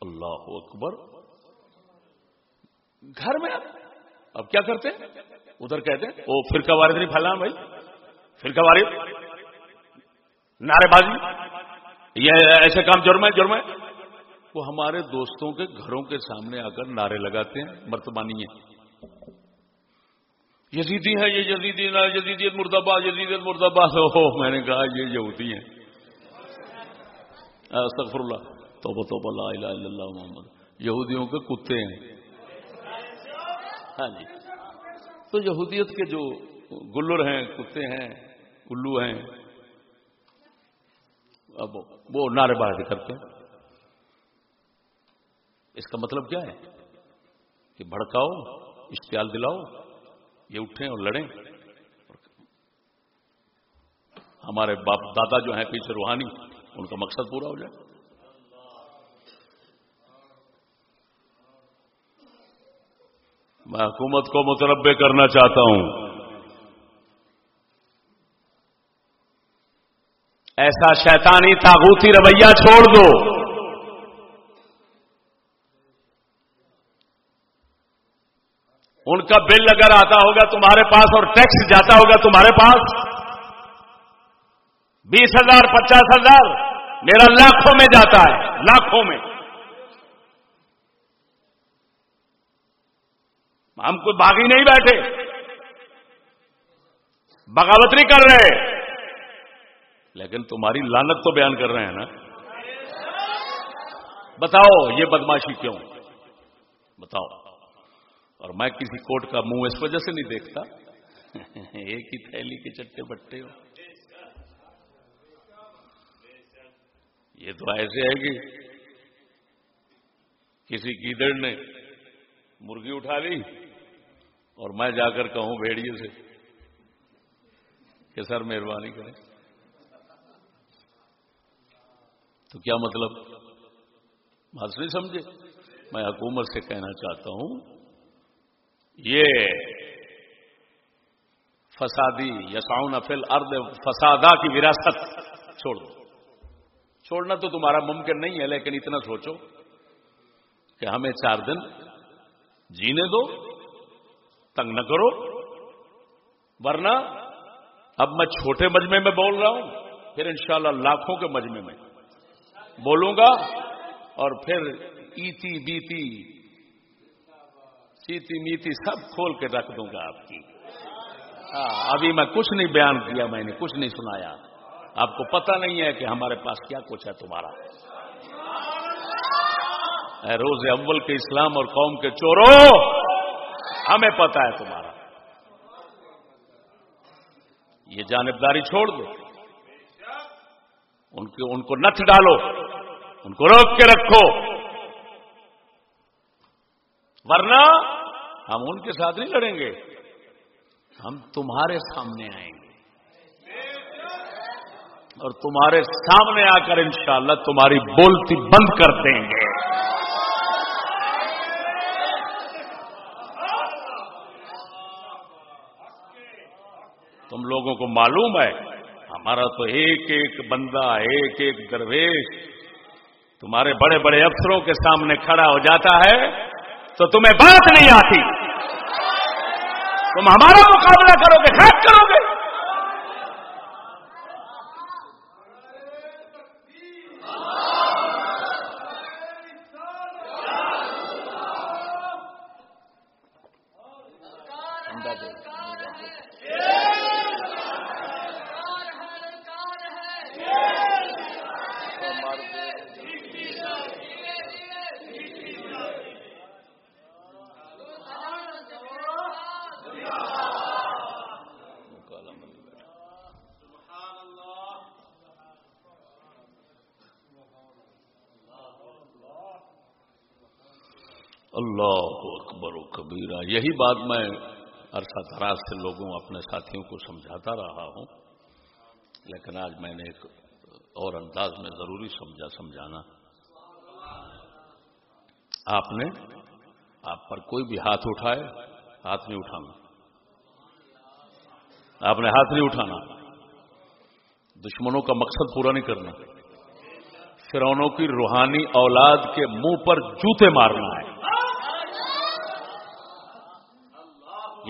اللہ اکبر۔ گھر میں اب کیا کرتے ادھر کہتے ہیں وہ فرقہ وارد نہیں پھیلانا بھائی۔ فرقہ وارد۔ نعرے بازی۔ یہ ایسے کام جرم ہے جرم ہے۔ وہ ہمارے دوستوں کے گھروں کے سامنے آ کر نعرے لگاتے ہیں مرتبانی ہے یزیدی ہے یہ یزیدی نہ یزیدیت مردباد یزیدیت مردباد ہو میں نے کہا یہ یہودی ہیں۔ استغفر اللہ۔ توبہ توبہ، لا الہ الا اللہ محمد۔ یہودیوں کے کتے ہیں۔ ہاں جی۔ تو یہودیت کے جو گلر ہیں، کتے ہیں الو ہیں اب وہ نعرے بازی کرتے ہیں۔ اس کا مطلب کیا ہے؟ کہ بھڑکاؤ، اشتعال دلاؤ، یہ اٹھیں اور لڑیں۔ ہمارے باپ دادا جو ہیں پیچھے روحانی، ان کا مقصد پورا ہو جائے۔ میں حکومت کو متربع کرنا چاہتا ہوں۔ ایسا شیطانی تاغوتی رویہ چھوڑ دو۔ ان کا بل اگر آتا ہوگا تمہارے پاس اور ٹیکس جاتا ہوگا تمہارے پاس، بیس ہزار، پچاس ہزار، میرا لاکھوں میں جاتا ہے، لاکھوں میں۔ ہم کوئی باغی نہیں بیٹھے۔ بغاوت نہیں کر رہے۔ لیکن تمہاری لانت تو بیان کر رہے ہیں نا؟ بتاؤ یہ بدماشی کیوں؟ بتاؤ۔ اور میں کسی کوٹ کا منہ اس وجہ سے نہیں دیکھتا؟ ایک ہی تھیلی کے چٹے بٹے ہو۔ یہ تو ایسے ہے کہ کسی کیدڑ نے مرغی اٹھا لی اور میں جا کر کہوں بھیڑیے سے کہ سر مہربانی کریں۔ تو کیا مطلب؟ بات نہیں سمجھے؟ میں حکومت سے کہنا چاہتا ہوں، یہ فسادی یساؤن افل ارد فسادا کی وراثت چھوڑ دو۔ چھوڑنا تو تمہارا ممکن نہیں ہے، لیکن اتنا سوچو کہ ہمیں چار دن جینے دو، تنگ نہ کرو۔ ورنہ اب میں چھوٹے مجمے میں بول رہا ہوں، پھر انشاءاللہ لاکھوں کے مجمے میں۔ بولوں گا اور پھر ایتی بیتی چیتی میتی سب کھول کے رکھ دوں گا آپ کی۔ ہاں، ابھی میں کچھ نہیں بیان کیا، میں نے کچھ نہیں سنایا۔ آپ کو پتہ نہیں ہے کہ ہمارے پاس کیا کچھ ہے تمہارا۔ اے روز اول کے اسلام اور قوم کے چوروں ہمیں پتا ہے تمہارا۔ یہ جانبداری چھوڑ دو۔ ان کو ان کو نت ڈالو۔ ان کو روک کے رکھو۔ ورنہ ہم ان کے ساتھ نہیں لڑیں گے۔ ہم تمہارے سامنے آئیں گے۔ اور تمہارے سامنے آ کر انشاءاللہ تمہاری بولتی بند کر دیں گے۔ تم لوگوں کو معلوم ہے، ہمارا تو ایک ایک بندہ، ایک ایک درویش تمہارے بڑے بڑے افسروں کے سامنے کھڑا ہو جاتا ہے تو تمہیں بات نہیں آتی۔ تم ہمارا مقابلہ کرو گے خیال کرو گے اللہ اکبر و کبیرہ یہی بات میں عرصہ دراز سے لوگوں اپنے ساتھیوں کو سمجھاتا رہا ہوں، لیکن آج میں نے ایک اور انداز میں ضروری سمجھا، سمجھانا۔ آپ نے آپ پر کوئی بھی ہاتھ اٹھائے، ہاتھ نہیں اٹھانا۔ آپ نے ہاتھ نہیں اٹھانا۔ دشمنوں کا مقصد پورا نہیں کرنا۔ فرونوں کی روحانی اولاد کے منہ پر جوتے مارنا ہے۔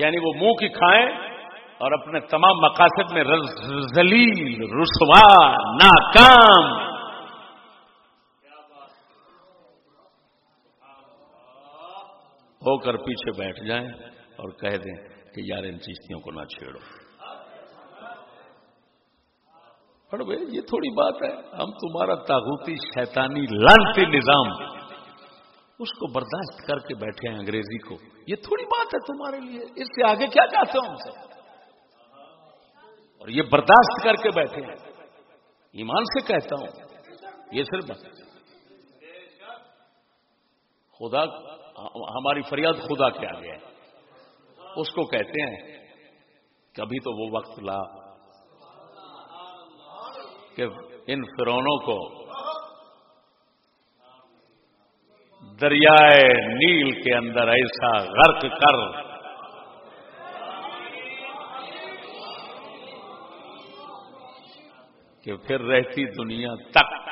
یعنی وہ منہ کی کھائیں اور اپنے تمام مقاصد میں ذلیل رسوا، ناکام۔ ہو کر پیچھے بیٹھ جائیں اور کہہ دیں کہ یار ان چیزوں کو نہ چھیڑو۔ پر بھائی، یہ تھوڑی بات ہے۔ ہم تمہارا تاغوتی شیطانی لانتی نظام، اس کو برداشت کر کے بیٹھے ہیں انگریزی کو۔ یہ تھوڑی بات ہے تمہارے لیے۔ اس سے آگے کیا چاہتے ہو ہم سے اور یہ برداشت کر کے بیٹھے ہیں۔ ایمان سے کہتا ہوں، یہ صرف خدا، ہماری فریاد خدا کے آگے ہے۔ اس کو کہتے ہیں، کبھی تو وہ وقت لا کہ ان فرونوں کو دریائے نیل کے اندر ایسا غرق کر۔ کہ پھر رہتی دنیا تک۔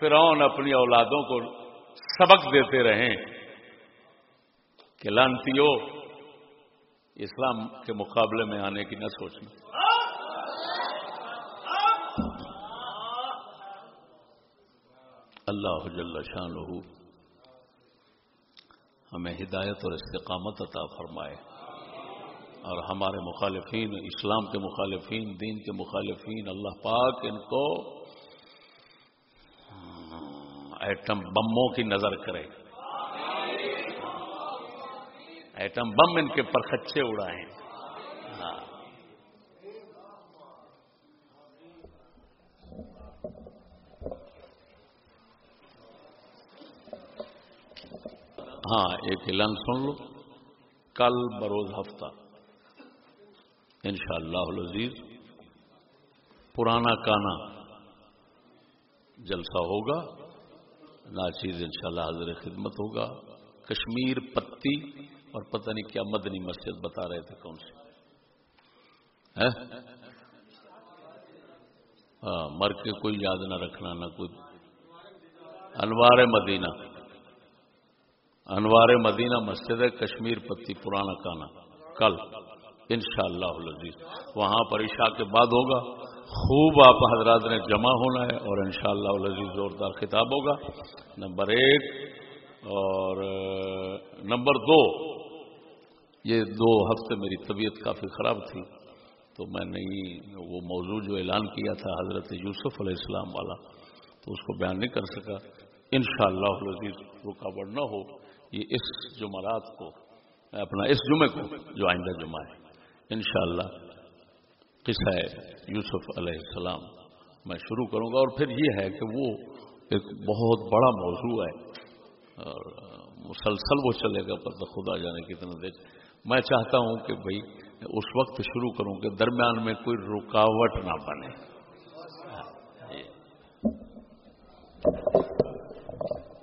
فرون اپنی اولادوں کو سبق دیتے رہیں۔ کہ لانتیو، اسلام کے مقابلے میں آنے کی نہ سوچنا اللہ جل شان ہمیں ہدایت اور استقامت عطا فرمائے اور ہمارے مخالفین، اسلام کے مخالفین، دین کے مخالفین، اللہ پاک ان کو ایٹم بموں کی نظر کرے۔ ایٹم بم ان کے پرخچے اڑائیں۔ ہاں ایک اعلان سن لو۔ کل بروز ہفتہ۔ ان شاء اللہ پرانا کانا جلسہ ہوگا۔ ناچیز ان شاء اللہ حضر خدمت ہوگا۔ کشمیر پتی اور پتہ نہیں کیا مدنی مسجد بتا رہے تھے کون سی۔ ہاں مر کے کوئی یاد نہ رکھنا، نہ کوئی۔ انوار مدینہ۔ انوار مدینہ مسجد ہے کشمیر پتی پرانا کانا۔ کل ان شاء وہاں پر عشاء کے بعد ہوگا۔ خوب آپ حضرات نے جمع ہونا ہے اور ان شاء اللہ زوردار خطاب ہوگا۔ نمبر ایک اور نمبر دو۔ یہ دو ہفتے میری طبیعت کافی خراب تھی، تو میں نہیں، وہ موضوع جو اعلان کیا تھا حضرت یوسف علیہ السلام والا، تو اس کو بیان نہیں کر سکا۔ ان شاء اللہ رکاوٹ نہ ہو۔ یہ اس جمعرات کو، اپنا اس جمعے کو جو آئندہ جمعہ ہے۔ انشاءاللہ قصہ یوسف علیہ السلام میں شروع کروں گا اور پھر یہ ہے کہ وہ ایک بہت بڑا موضوع ہے اور مسلسل وہ چلے گا پتہ خدا جانے کتنا دیر۔ میں چاہتا ہوں کہ بھائی اس وقت شروع کروں کہ درمیان میں کوئی رکاوٹ نہ بنے۔